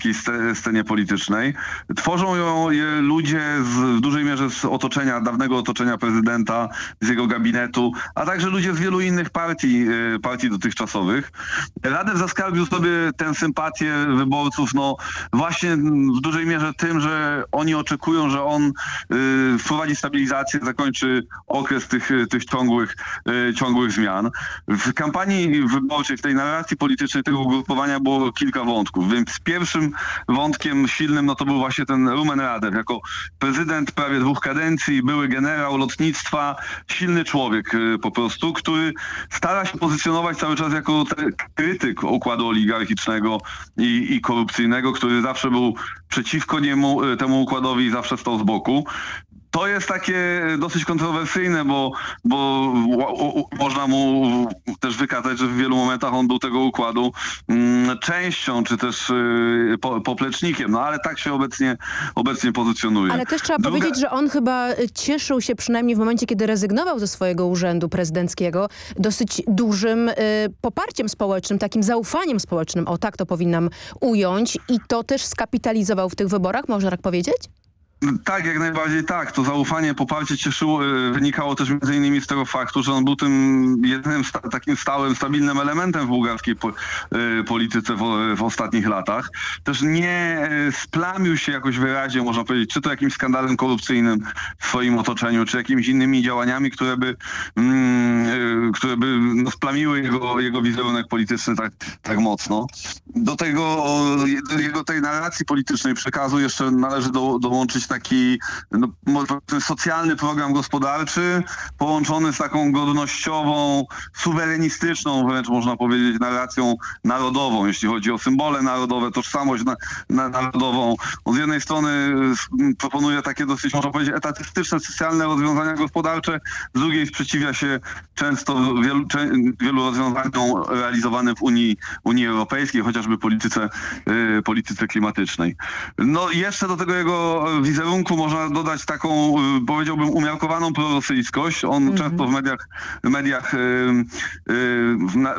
bułgarskiej scenie politycznej. Tworzą ją je ludzie z, w dużej mierze z otoczenia dawnego otoczenia prezydenta, z jego gabinetu, a także ludzie z wielu innych partii, y, partii dotychczasowych. Radew zaskarbił sobie tę sympatię wyborców, no właśnie w dużej mierze tym, że oni oczekują, że on y, wprowadzi stabilizację, zakończy okres tych, tych ciągłych, ciągłych zmian. W kampanii wyborczej, w tej narracji politycznej tego ugrupowania było kilka wątków, więc pierwszym wątkiem silnym no to był właśnie ten Rumen Radew, jako prezydent prawie dwóch kadencji, były generał lotnictwa, silny człowiek po prostu, który stara się pozycjonować cały czas jako krytyk układu oligarchicznego i, i korupcyjnego, który zawsze był przeciwko niemu, temu układowi i zawsze stał z boku to jest takie dosyć kontrowersyjne, bo, bo można mu też wykazać, że w wielu momentach on był tego układu mm, częścią, czy też y, poplecznikiem, no ale tak się obecnie, obecnie pozycjonuje. Ale też trzeba Druga... powiedzieć, że on chyba cieszył się przynajmniej w momencie, kiedy rezygnował ze swojego urzędu prezydenckiego dosyć dużym y, poparciem społecznym, takim zaufaniem społecznym, o tak to powinnam ująć i to też skapitalizował w tych wyborach, można tak powiedzieć? Tak, jak najbardziej tak. To zaufanie, poparcie cieszyło, e, wynikało też między innymi z tego faktu, że on był tym jedynym sta takim stałym, stabilnym elementem w bułgarskiej po y, polityce w, w, ostatnich latach. Też nie y, splamił się jakoś wyraźnie, można powiedzieć, czy to jakimś skandalem korupcyjnym w swoim otoczeniu, czy jakimiś innymi działaniami, które by, mm, y, które by no, splamiły jego, jego wizerunek polityczny tak, tak mocno. Do tego, do jego tej narracji politycznej przekazu jeszcze należy do, dołączyć taki no, socjalny program gospodarczy połączony z taką godnościową, suwerenistyczną wręcz można powiedzieć narracją narodową, jeśli chodzi o symbole narodowe, tożsamość na, na narodową. On z jednej strony proponuje takie dosyć, można powiedzieć, etatystyczne, socjalne rozwiązania gospodarcze, z drugiej sprzeciwia się często wielu, cze, wielu rozwiązaniom realizowanym w Unii, Unii Europejskiej, chociażby polityce, y, polityce klimatycznej. No jeszcze do tego jego wizerunek wizerunku można dodać taką, y, powiedziałbym, umiarkowaną prorosyjskość. On mm -hmm. często w mediach, mediach yy, yy, na,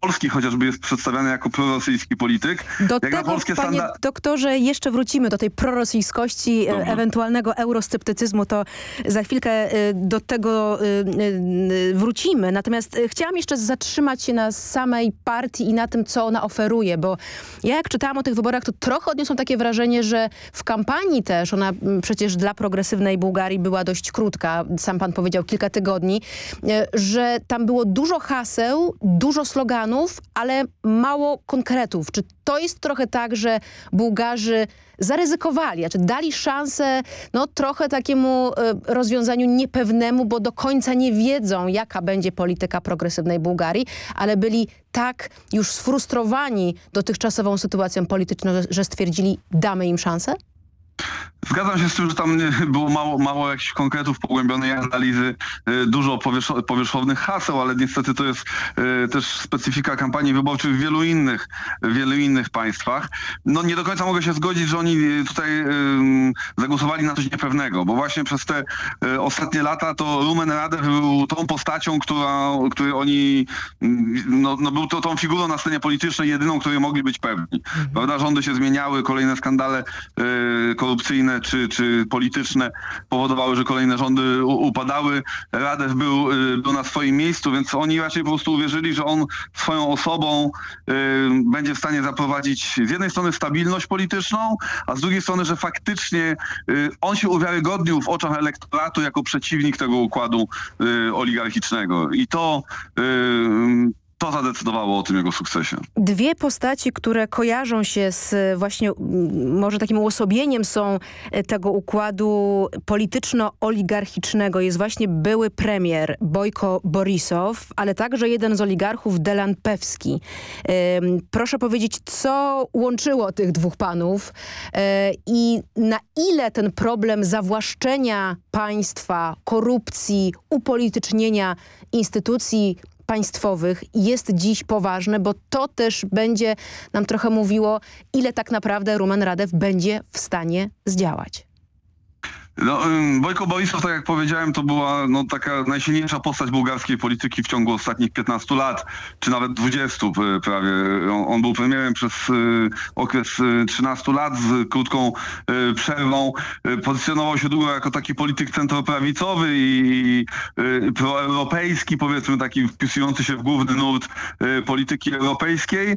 polskich chociażby jest przedstawiany jako prorosyjski polityk. Do Jak tego, panie standa... doktorze, jeszcze wrócimy do tej prorosyjskości, e, Dobrze. ewentualnego eurosceptycyzmu, to za chwilkę e, do tego e, wrócimy. Natomiast chciałam jeszcze zatrzymać się na samej partii i na tym, co ona oferuje, bo ja jak czytałam o tych wyborach, to trochę odniosłam takie wrażenie, że w kampanii też ona przecież dla progresywnej Bułgarii była dość krótka, sam pan powiedział kilka tygodni, e, że tam było dużo haseł, dużo sloganów, ale mało konkretów. Czy to jest trochę tak, że Bułgarzy zaryzykowali, znaczy dali szansę no, trochę takiemu y, rozwiązaniu niepewnemu, bo do końca nie wiedzą, jaka będzie polityka progresywnej Bułgarii, ale byli tak już sfrustrowani dotychczasową sytuacją polityczną, że stwierdzili, damy im szansę? Zgadzam się z tym, że tam było mało, mało jakichś konkretów, pogłębionej analizy, y, dużo powierzchownych haseł, ale niestety to jest y, też specyfika kampanii wyborczej w wielu innych, wielu innych państwach. No nie do końca mogę się zgodzić, że oni tutaj zagłosowali na coś niepewnego, bo właśnie przez te y, ostatnie lata to Rumen Radew był tą postacią, która, której oni, no, no był to tą figurą na scenie politycznej, jedyną, której mogli być pewni. Mhm. Prawda, rządy się zmieniały, kolejne skandale korupcyjne czy, czy polityczne powodowały, że kolejne rządy upadały. Radew był, y, był na swoim miejscu, więc oni raczej po prostu uwierzyli, że on swoją osobą y, będzie w stanie zaprowadzić z jednej strony stabilność polityczną, a z drugiej strony, że faktycznie y, on się uwiarygodnił w oczach elektoratu jako przeciwnik tego układu oligarchicznego. I to to zadecydowało o tym jego sukcesie. Dwie postaci, które kojarzą się z właśnie może takim uosobieniem są e, tego układu polityczno-oligarchicznego jest właśnie były premier Bojko Borisow, ale także jeden z oligarchów Delan Pewski. Proszę powiedzieć, co łączyło tych dwóch panów e, i na ile ten problem zawłaszczenia państwa, korupcji, upolitycznienia instytucji państwowych jest dziś poważne, bo to też będzie nam trochę mówiło, ile tak naprawdę Rumen Radew będzie w stanie zdziałać. No, Bojko Borisow, tak jak powiedziałem, to była no, taka najsilniejsza postać bułgarskiej polityki w ciągu ostatnich 15 lat, czy nawet 20 prawie. On, on był premierem przez y, okres 13 y, lat z krótką y, przerwą. Pozycjonował się długo jako taki polityk centroprawicowy i, i proeuropejski, powiedzmy taki wpisujący się w główny nurt polityki europejskiej,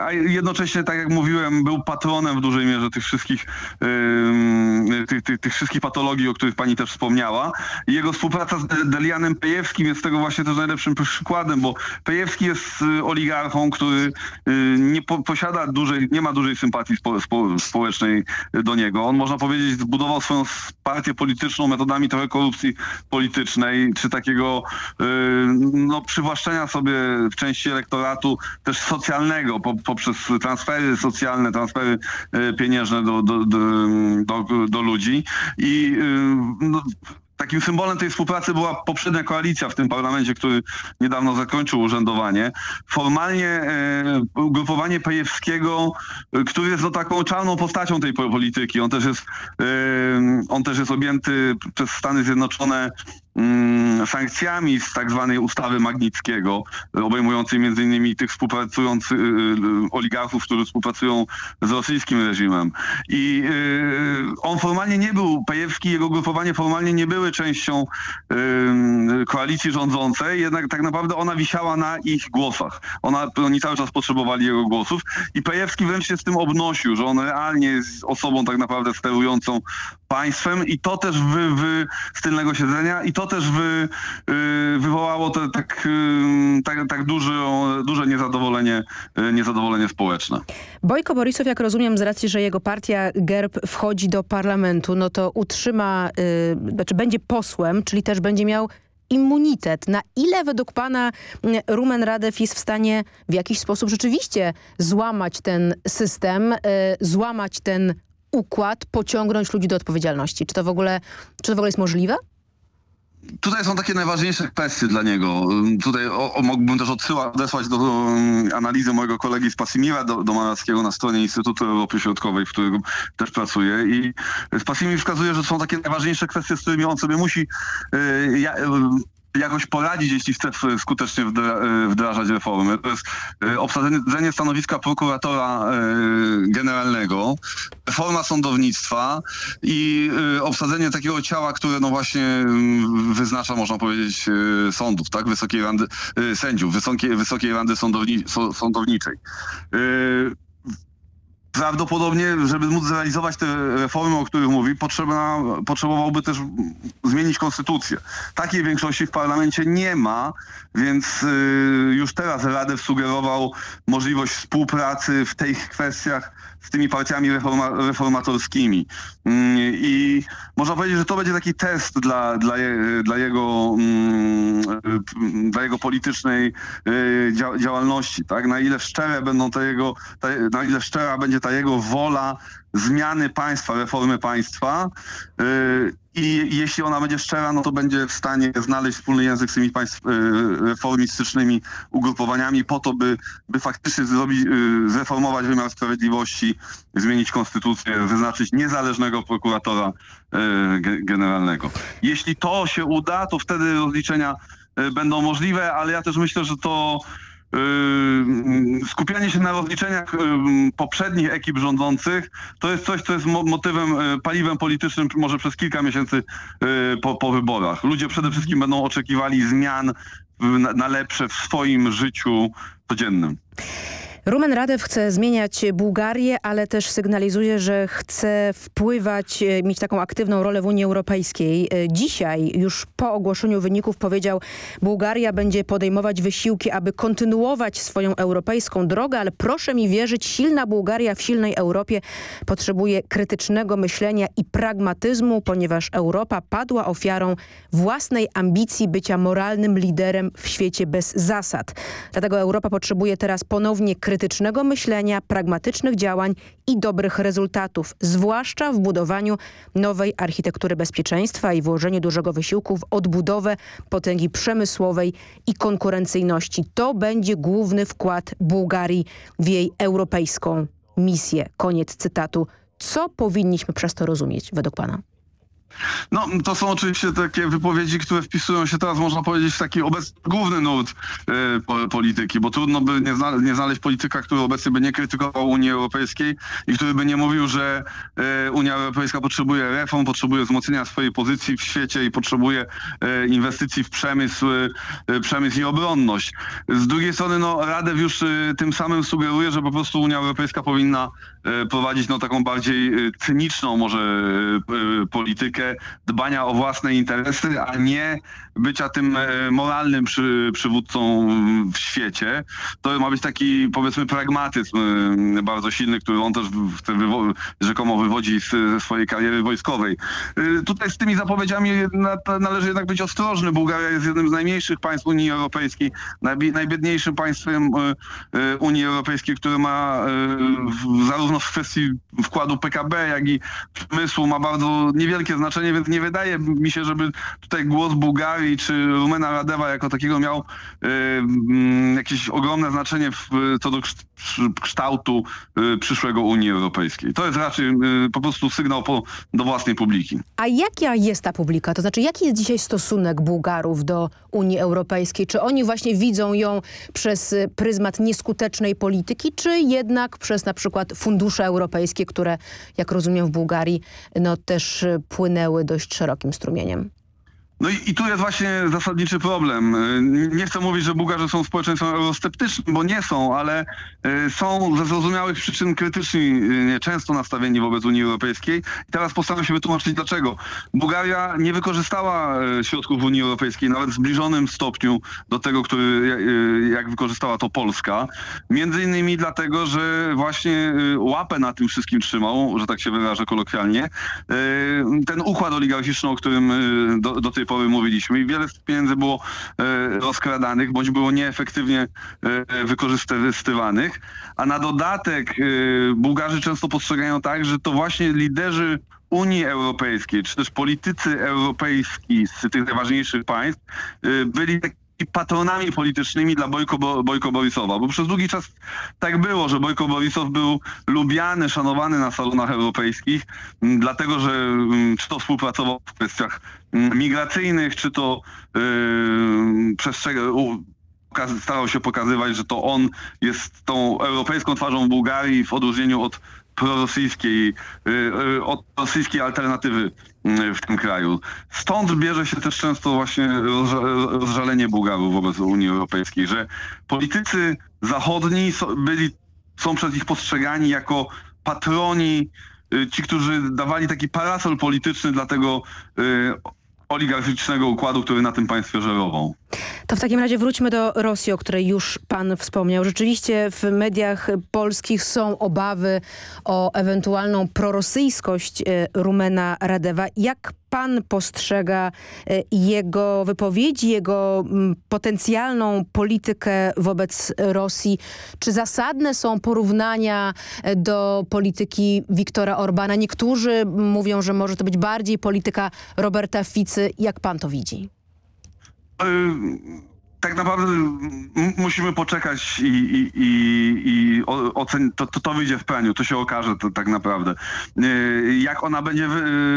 a jednocześnie, tak jak mówiłem, był patronem w dużej mierze tych wszystkich tych, tych tych wszystkich patologii, o których pani też wspomniała. Jego współpraca z Delianem Pejewskim jest tego właśnie też najlepszym przykładem, bo Pejewski jest oligarchą, który nie po, posiada dużej, nie ma dużej sympatii spo, spo, społecznej do niego. On można powiedzieć zbudował swoją partię polityczną metodami trochę korupcji politycznej, czy takiego no, przywłaszczenia sobie w części elektoratu też socjalnego po, poprzez transfery socjalne, transfery pieniężne do, do, do, do ludzi. I no, Takim symbolem tej współpracy była poprzednia koalicja w tym parlamencie, który niedawno zakończył urzędowanie. Formalnie e, ugrupowanie Pejewskiego, który jest no, taką czarną postacią tej polityki. On też jest, e, on też jest objęty przez Stany Zjednoczone sankcjami z tak zwanej ustawy Magnickiego, obejmującej między innymi tych współpracujących oligarchów, którzy współpracują z rosyjskim reżimem. I on formalnie nie był, Pejewski, jego grupowanie formalnie nie były częścią koalicji rządzącej, jednak tak naprawdę ona wisiała na ich głosach. Ona, oni cały czas potrzebowali jego głosów i Pejewski wręcz się z tym obnosił, że on realnie jest osobą tak naprawdę sterującą państwem i to też wy, wy z tylnego siedzenia i to też wy, y, wywołało te, tak, y, tak, tak duże, duże niezadowolenie, y, niezadowolenie społeczne. Bojko Borisow, jak rozumiem, z racji, że jego partia GERB wchodzi do parlamentu, no to utrzyma, yy, znaczy będzie posłem, czyli też będzie miał immunitet. Na ile według pana Rumen Radew jest w stanie w jakiś sposób rzeczywiście złamać ten system, złamać ten układ, pociągnąć ludzi do odpowiedzialności? Czy to w ogóle, czy to w ogóle jest możliwe? Tutaj są takie najważniejsze kwestie dla niego. Tutaj o, o, mógłbym też odsyła, odesłać do um, analizy mojego kolegi z Pasimira do, do na stronie Instytutu Europy Środkowej, w którym też pracuje. I Spasimir wskazuje, że są takie najważniejsze kwestie, z którymi on sobie musi y, y, jakoś poradzić, jeśli chce skutecznie wdrażać reformy. To jest obsadzenie stanowiska prokuratora generalnego, reforma sądownictwa i obsadzenie takiego ciała, które no właśnie wyznacza, można powiedzieć, sądów, tak? Wysokiej Randy, sędziów, Wysokiej, Wysokiej Randy Sądowni, Sądowniczej prawdopodobnie, żeby móc zrealizować te reformy, o których mówi, potrzeba, potrzebowałby też zmienić konstytucję. Takiej większości w parlamencie nie ma, więc y, już teraz Radew sugerował możliwość współpracy w tych kwestiach z tymi partiami reforma, reformatorskimi. Mm, I można powiedzieć, że to będzie taki test dla, dla, dla, jego, mm, dla jego politycznej y, działalności. Tak? Na ile szczere będą te jego, na ile szczera będzie ta jego wola zmiany państwa, reformy państwa. Y, I jeśli ona będzie szczera, no to będzie w stanie znaleźć wspólny język z tymi państw y, reformistycznymi ugrupowaniami po to, by, by faktycznie zrobić, y, zreformować wymiar sprawiedliwości, zmienić konstytucję, wyznaczyć niezależnego prokuratora generalnego. Jeśli to się uda, to wtedy rozliczenia będą możliwe, ale ja też myślę, że to skupianie się na rozliczeniach yy, poprzednich ekip rządzących to jest coś, co jest motywem, yy, paliwem politycznym może przez kilka miesięcy po, po wyborach. Ludzie przede wszystkim będą oczekiwali zmian na lepsze w swoim życiu codziennym. Rumen Radew chce zmieniać Bułgarię, ale też sygnalizuje, że chce wpływać, e, mieć taką aktywną rolę w Unii Europejskiej. E, dzisiaj, już po ogłoszeniu wyników powiedział, Bułgaria będzie podejmować wysiłki, aby kontynuować swoją europejską drogę, ale proszę mi wierzyć, silna Bułgaria w silnej Europie potrzebuje krytycznego myślenia i pragmatyzmu, ponieważ Europa padła ofiarą własnej ambicji bycia moralnym liderem w świecie bez zasad. Dlatego Europa potrzebuje teraz ponownie krytycznego krytycznego myślenia, pragmatycznych działań i dobrych rezultatów, zwłaszcza w budowaniu nowej architektury bezpieczeństwa i włożeniu dużego wysiłku w odbudowę potęgi przemysłowej i konkurencyjności. To będzie główny wkład Bułgarii w jej europejską misję. Koniec cytatu. Co powinniśmy przez to rozumieć według Pana? No, to są oczywiście takie wypowiedzi, które wpisują się teraz, można powiedzieć, w taki obecny główny nurt y, polityki, bo trudno by nie, zna, nie, znaleźć polityka, który obecnie by nie krytykował Unii Europejskiej i który by nie mówił, że y, Unia Europejska potrzebuje reform, potrzebuje wzmocnienia swojej pozycji w świecie i potrzebuje y, inwestycji w przemysł, przemysł i obronność. Z drugiej strony, no, Radew już tym samym sugeruje, że po prostu Unia Europejska powinna prowadzić no, taką bardziej cyniczną może politykę, dbania o własne interesy, a nie bycia tym e, moralnym przy, przywódcą w świecie. To ma być taki powiedzmy pragmatyzm e, bardzo silny, który on też wywo rzekomo wywodzi z, ze swojej kariery wojskowej. E, tutaj z tymi zapowiedziami należy jednak być ostrożny. Bułgaria jest jednym z najmniejszych państw Unii Europejskiej, najbiedniejszym państwem Unii Europejskiej, które ma zarówno w kwestii wkładu PKB, jak i przemysłu ma bardzo niewielkie znaczenie, więc nie wydaje mi się, żeby tutaj głos Bułgarii czy Rumena Radewa jako takiego miał y, jakieś ogromne znaczenie w, co do kształtu y, przyszłego Unii Europejskiej. To jest raczej y, po prostu sygnał po, do własnej publiki. A jaka jest ta publika? To znaczy, jaki jest dzisiaj stosunek Bułgarów do Unii Europejskiej? Czy oni właśnie widzą ją przez pryzmat nieskutecznej polityki, czy jednak przez na przykład fundusze europejskie, które, jak rozumiem, w Bułgarii no, też płynęły dość szerokim strumieniem? No i, i, tu jest właśnie zasadniczy problem. Nie chcę mówić, że Bułgarzy są społeczeństwem eurosceptycznym, bo nie są, ale y, są ze zrozumiałych przyczyn krytyczni y, często nastawieni wobec Unii Europejskiej. I teraz postaram się wytłumaczyć dlaczego. Bułgaria nie wykorzystała y, środków Unii Europejskiej nawet w zbliżonym stopniu do tego, który jak wykorzystała to Polska. Między innymi dlatego, że właśnie łapę na tym wszystkim trzymał, że tak się wyrażę kolokwialnie, ten układ oligarchiczny, o którym do, do tej tej pory mówiliśmy i wiele pieniędzy było e, rozkradanych, bądź było nieefektywnie e, wykorzystywanych, a na dodatek e, Bułgarzy często postrzegają tak, że to właśnie liderzy Unii Europejskiej, czy też politycy europejski z tych najważniejszych państw byli tak i patronami politycznymi dla Bojko, Bojko Borisowa. Bo przez długi czas tak było, że Bojko Borisow był lubiany, szanowany na salonach europejskich, dlatego że czy to współpracował w kwestiach migracyjnych, czy to yy, starał się pokazywać, że to on jest tą europejską twarzą Bułgarii w odróżnieniu od prorosyjskiej, y, y, od rosyjskiej alternatywy y, w tym kraju. Stąd bierze się też często właśnie rozżalenie Bułgarów wobec Unii Europejskiej, że politycy zachodni byli, są przez nich postrzegani jako patroni, ci, którzy dawali taki parasol polityczny dla tego oligarchicznego układu, który na tym państwie żerował. To w takim razie wróćmy do Rosji, o której już pan wspomniał. Rzeczywiście w mediach polskich są obawy o ewentualną prorosyjskość e, Rumena Radewa. Jak pan postrzega e, jego wypowiedzi, jego potencjalną politykę wobec Rosji? Czy zasadne są porównania e, do polityki Wiktora Orbana? Niektórzy mówią, że może to być bardziej polityka Roberta Ficy. Jak pan to widzi? Y tak naprawdę musimy poczekać i, i, i, i to, to, to wyjdzie w praniu, to się okaże to, tak naprawdę. Y, jak ona, będzie,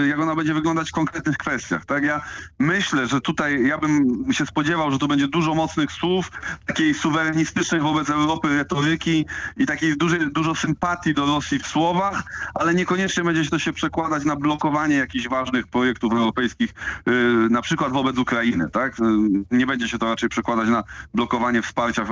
jak ona będzie wyglądać w konkretnych kwestiach. Tak? Ja myślę, że tutaj ja bym się spodziewał, że tu będzie dużo mocnych słów, takiej suwerenistycznej wobec Europy retoryki i takiej dużej, dużo sympatii do Rosji w słowach, ale niekoniecznie będzie się to się przekładać na blokowanie jakichś ważnych projektów europejskich, y, na przykład wobec Ukrainy. Tak? Y, nie będzie się to raczej przekładać składać na blokowanie wsparcia e,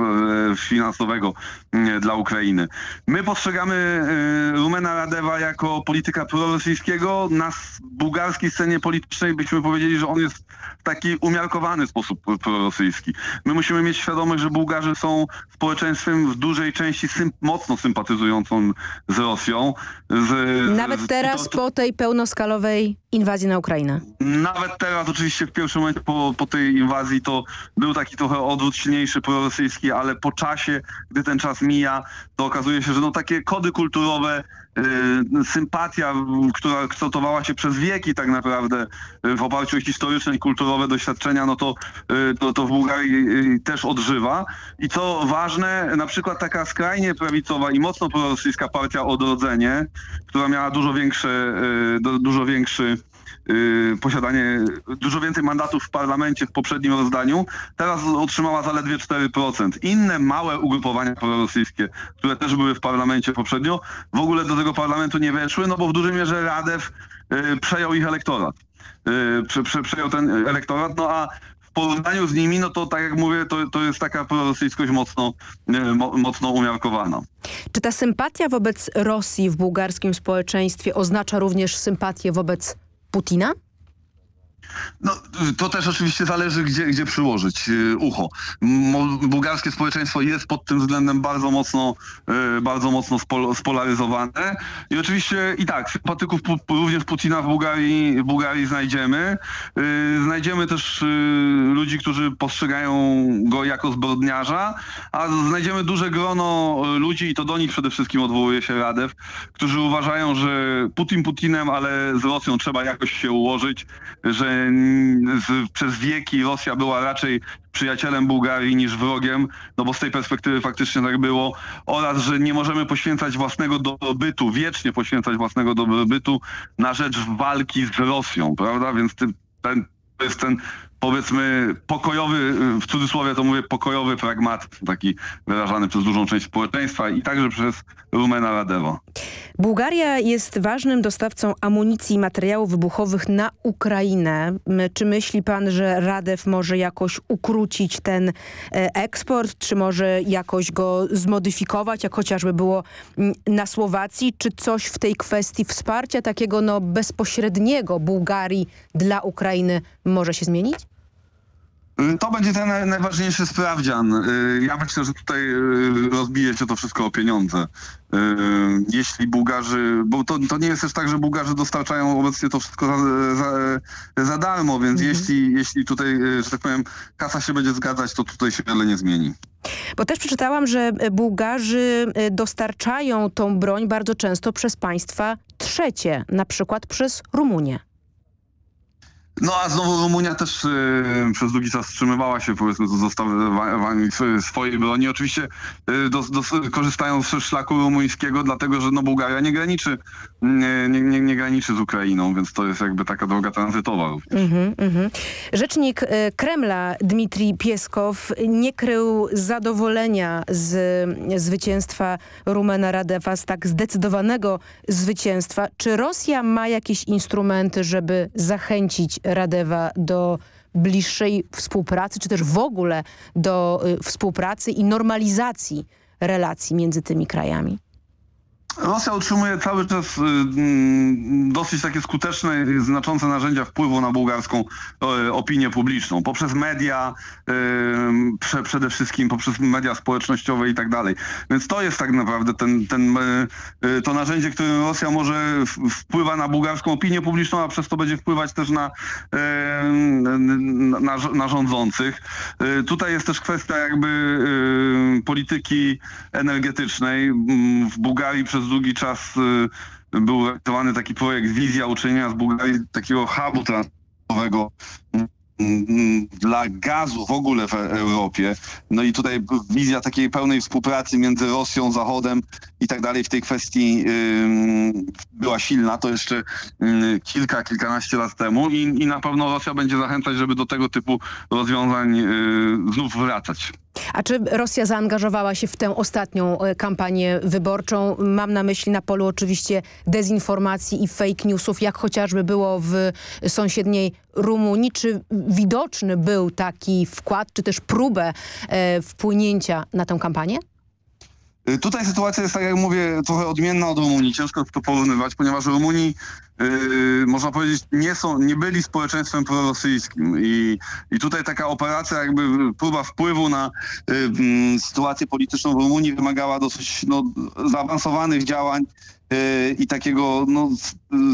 finansowego e, dla Ukrainy. My postrzegamy e, Rumena Radewa jako polityka prorosyjskiego. Na bułgarskiej scenie politycznej byśmy powiedzieli, że on jest w taki umiarkowany sposób prorosyjski. My musimy mieć świadomość, że Bułgarzy są społeczeństwem w dużej części symp mocno sympatyzującą z Rosją. Z, Nawet teraz to, po tej pełnoskalowej inwazji na Ukrainę. Nawet teraz oczywiście w pierwszym momencie po, po tej inwazji to był taki trochę odwrót silniejszy prorosyjski, ale po czasie, gdy ten czas mija, to okazuje się, że no takie kody kulturowe, sympatia, która kształtowała się przez wieki tak naprawdę yy, w oparciu o historyczne i kulturowe doświadczenia, no to, yy, to, to w Bułgarii też odżywa. I co ważne, na przykład taka skrajnie prawicowa i mocno prorosyjska partia Odrodzenie, która miała dużo większe, yy, dużo większy posiadanie dużo więcej mandatów w parlamencie w poprzednim rozdaniu. Teraz otrzymała zaledwie 4%. Inne małe ugrupowania prorosyjskie, które też były w parlamencie poprzednio, w ogóle do tego parlamentu nie weszły, no bo w dużej mierze Radew y, przejął ich elektorat. Y, prze, prze, przejął ten elektorat, no a w porównaniu z nimi, no to tak jak mówię, to, to jest taka prorosyjskość mocno, y, mo, mocno umiarkowana. Czy ta sympatia wobec Rosji w bułgarskim społeczeństwie oznacza również sympatię wobec Putina? No, to też oczywiście zależy, gdzie, gdzie przyłożyć y, ucho. Bułgarskie społeczeństwo jest pod tym względem bardzo mocno, y, bardzo mocno spol, spolaryzowane. I oczywiście i tak, sympatyków również Putina w Bułgarii, w Bułgarii znajdziemy. Y, znajdziemy też ludzi, którzy postrzegają go jako zbrodniarza, a znajdziemy duże grono ludzi, i to do nich przede wszystkim odwołuje się Radew, którzy uważają, że Putin Putinem, ale z Rosją trzeba jakoś się ułożyć, że z, przez wieki Rosja była raczej przyjacielem Bułgarii niż wrogiem, no bo z tej perspektywy faktycznie tak było, oraz, że nie możemy poświęcać własnego dobrobytu, wiecznie poświęcać własnego dobrobytu na rzecz walki z Rosją, prawda? Więc ten, to jest ten powiedzmy pokojowy, w cudzysłowie to mówię pokojowy pragmat, taki wyrażany przez dużą część społeczeństwa i także przez Rumena Radewa. Bułgaria jest ważnym dostawcą amunicji i materiałów wybuchowych na Ukrainę. Czy myśli pan, że Radew może jakoś ukrócić ten e, eksport, czy może jakoś go zmodyfikować, jak chociażby było na Słowacji? Czy coś w tej kwestii wsparcia takiego no, bezpośredniego Bułgarii dla Ukrainy może się zmienić? To będzie ten najważniejszy sprawdzian. Y, ja myślę, że tutaj y, rozbije się to wszystko o pieniądze. Y, jeśli Bułgarzy, bo to, to nie jest też tak, że Bułgarzy dostarczają obecnie to wszystko za, za, za darmo, więc mhm. jeśli, jeśli tutaj, że tak powiem, kasa się będzie zgadzać, to tutaj się wiele nie zmieni. Bo też przeczytałam, że Bułgarzy dostarczają tą broń bardzo często przez państwa trzecie, na przykład przez Rumunię. No a znowu Rumunia też y, przez długi czas wstrzymywała się powiedzmy z dostawaniem swojej broni. Oczywiście y, do, do, korzystają z szlaku rumuńskiego, dlatego że no, Bułgaria nie graniczy, nie, nie, nie, graniczy z Ukrainą, więc to jest jakby taka droga tranzytowa. Mm -hmm, mm -hmm. Rzecznik y, Kremla Dmitrij Pieskow nie krył zadowolenia z zwycięstwa Rumena Radewa, z tak zdecydowanego zwycięstwa. Czy Rosja ma jakieś instrumenty, żeby zachęcić Radewa do bliższej współpracy, czy też w ogóle do y, współpracy i normalizacji relacji między tymi krajami? Rosja utrzymuje cały czas y, mm, dosyć takie skuteczne, znaczące narzędzia wpływu na bułgarską y, opinię publiczną. Poprzez media, y, przede wszystkim poprzez media społecznościowe i tak dalej. Więc to jest tak naprawdę ten, ten, to narzędzie, którym Rosja może wpływa na bułgarską opinię publiczną, a przez to będzie wpływać też na, na, na rządzących. Tutaj jest też kwestia jakby polityki energetycznej. W Bułgarii przez długi czas y, był realizowany taki projekt Wizja uczynienia z Bułgarii takiego hubu transportowego dla gazu w ogóle w Europie. No i tutaj wizja takiej pełnej współpracy między Rosją, Zachodem i tak dalej w tej kwestii była silna, to jeszcze kilka, kilkanaście lat temu i, i na pewno Rosja będzie zachęcać, żeby do tego typu rozwiązań y, znów wracać. A czy Rosja zaangażowała się w tę ostatnią e, kampanię wyborczą? Mam na myśli na polu oczywiście dezinformacji i fake newsów, jak chociażby było w sąsiedniej Rumunii. Czy widoczny był taki wkład, czy też próbę e, wpłynięcia na tę kampanię? Y, tutaj sytuacja jest, tak jak mówię, trochę odmienna od Rumunii. Ciężko to porównywać, ponieważ Rumunii, yy, można powiedzieć, nie są, nie byli społeczeństwem prorosyjskim. I, I tutaj taka operacja, jakby próba wpływu na yy, sytuację polityczną w Rumunii wymagała dosyć no, zaawansowanych działań yy, i takiego no,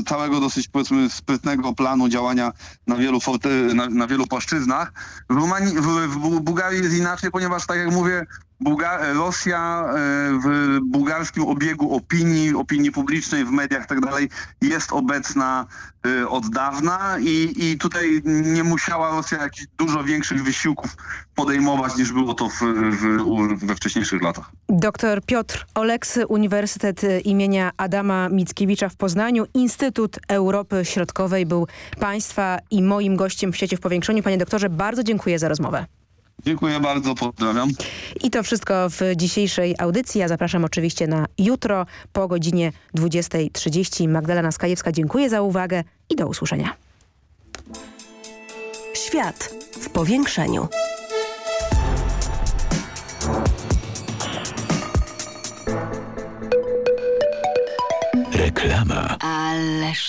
całego dosyć powiedzmy sprytnego planu działania na wielu, forty, na, na wielu płaszczyznach. W, Rumanii, w, w Bułgarii jest inaczej, ponieważ tak jak mówię, Bułga Rosja e, w bułgarskim obiegu opinii, opinii publicznej, w mediach tak dalej jest obecna y, od dawna i, i tutaj nie musiała Rosja jakichś dużo większych wysiłków podejmować niż było to w, w, we wcześniejszych latach. Doktor Piotr Oleksy, Uniwersytet imienia Adama Mickiewicza w Poznaniu, Instytut Europy Środkowej był Państwa i moim gościem w Świecie w Powiększeniu. Panie doktorze, bardzo dziękuję za rozmowę. Dziękuję bardzo, pozdrawiam. I to wszystko w dzisiejszej audycji. Ja zapraszam oczywiście na jutro po godzinie 20.30. Magdalena Skajewska, dziękuję za uwagę i do usłyszenia. Świat w powiększeniu. Reklama. Ależ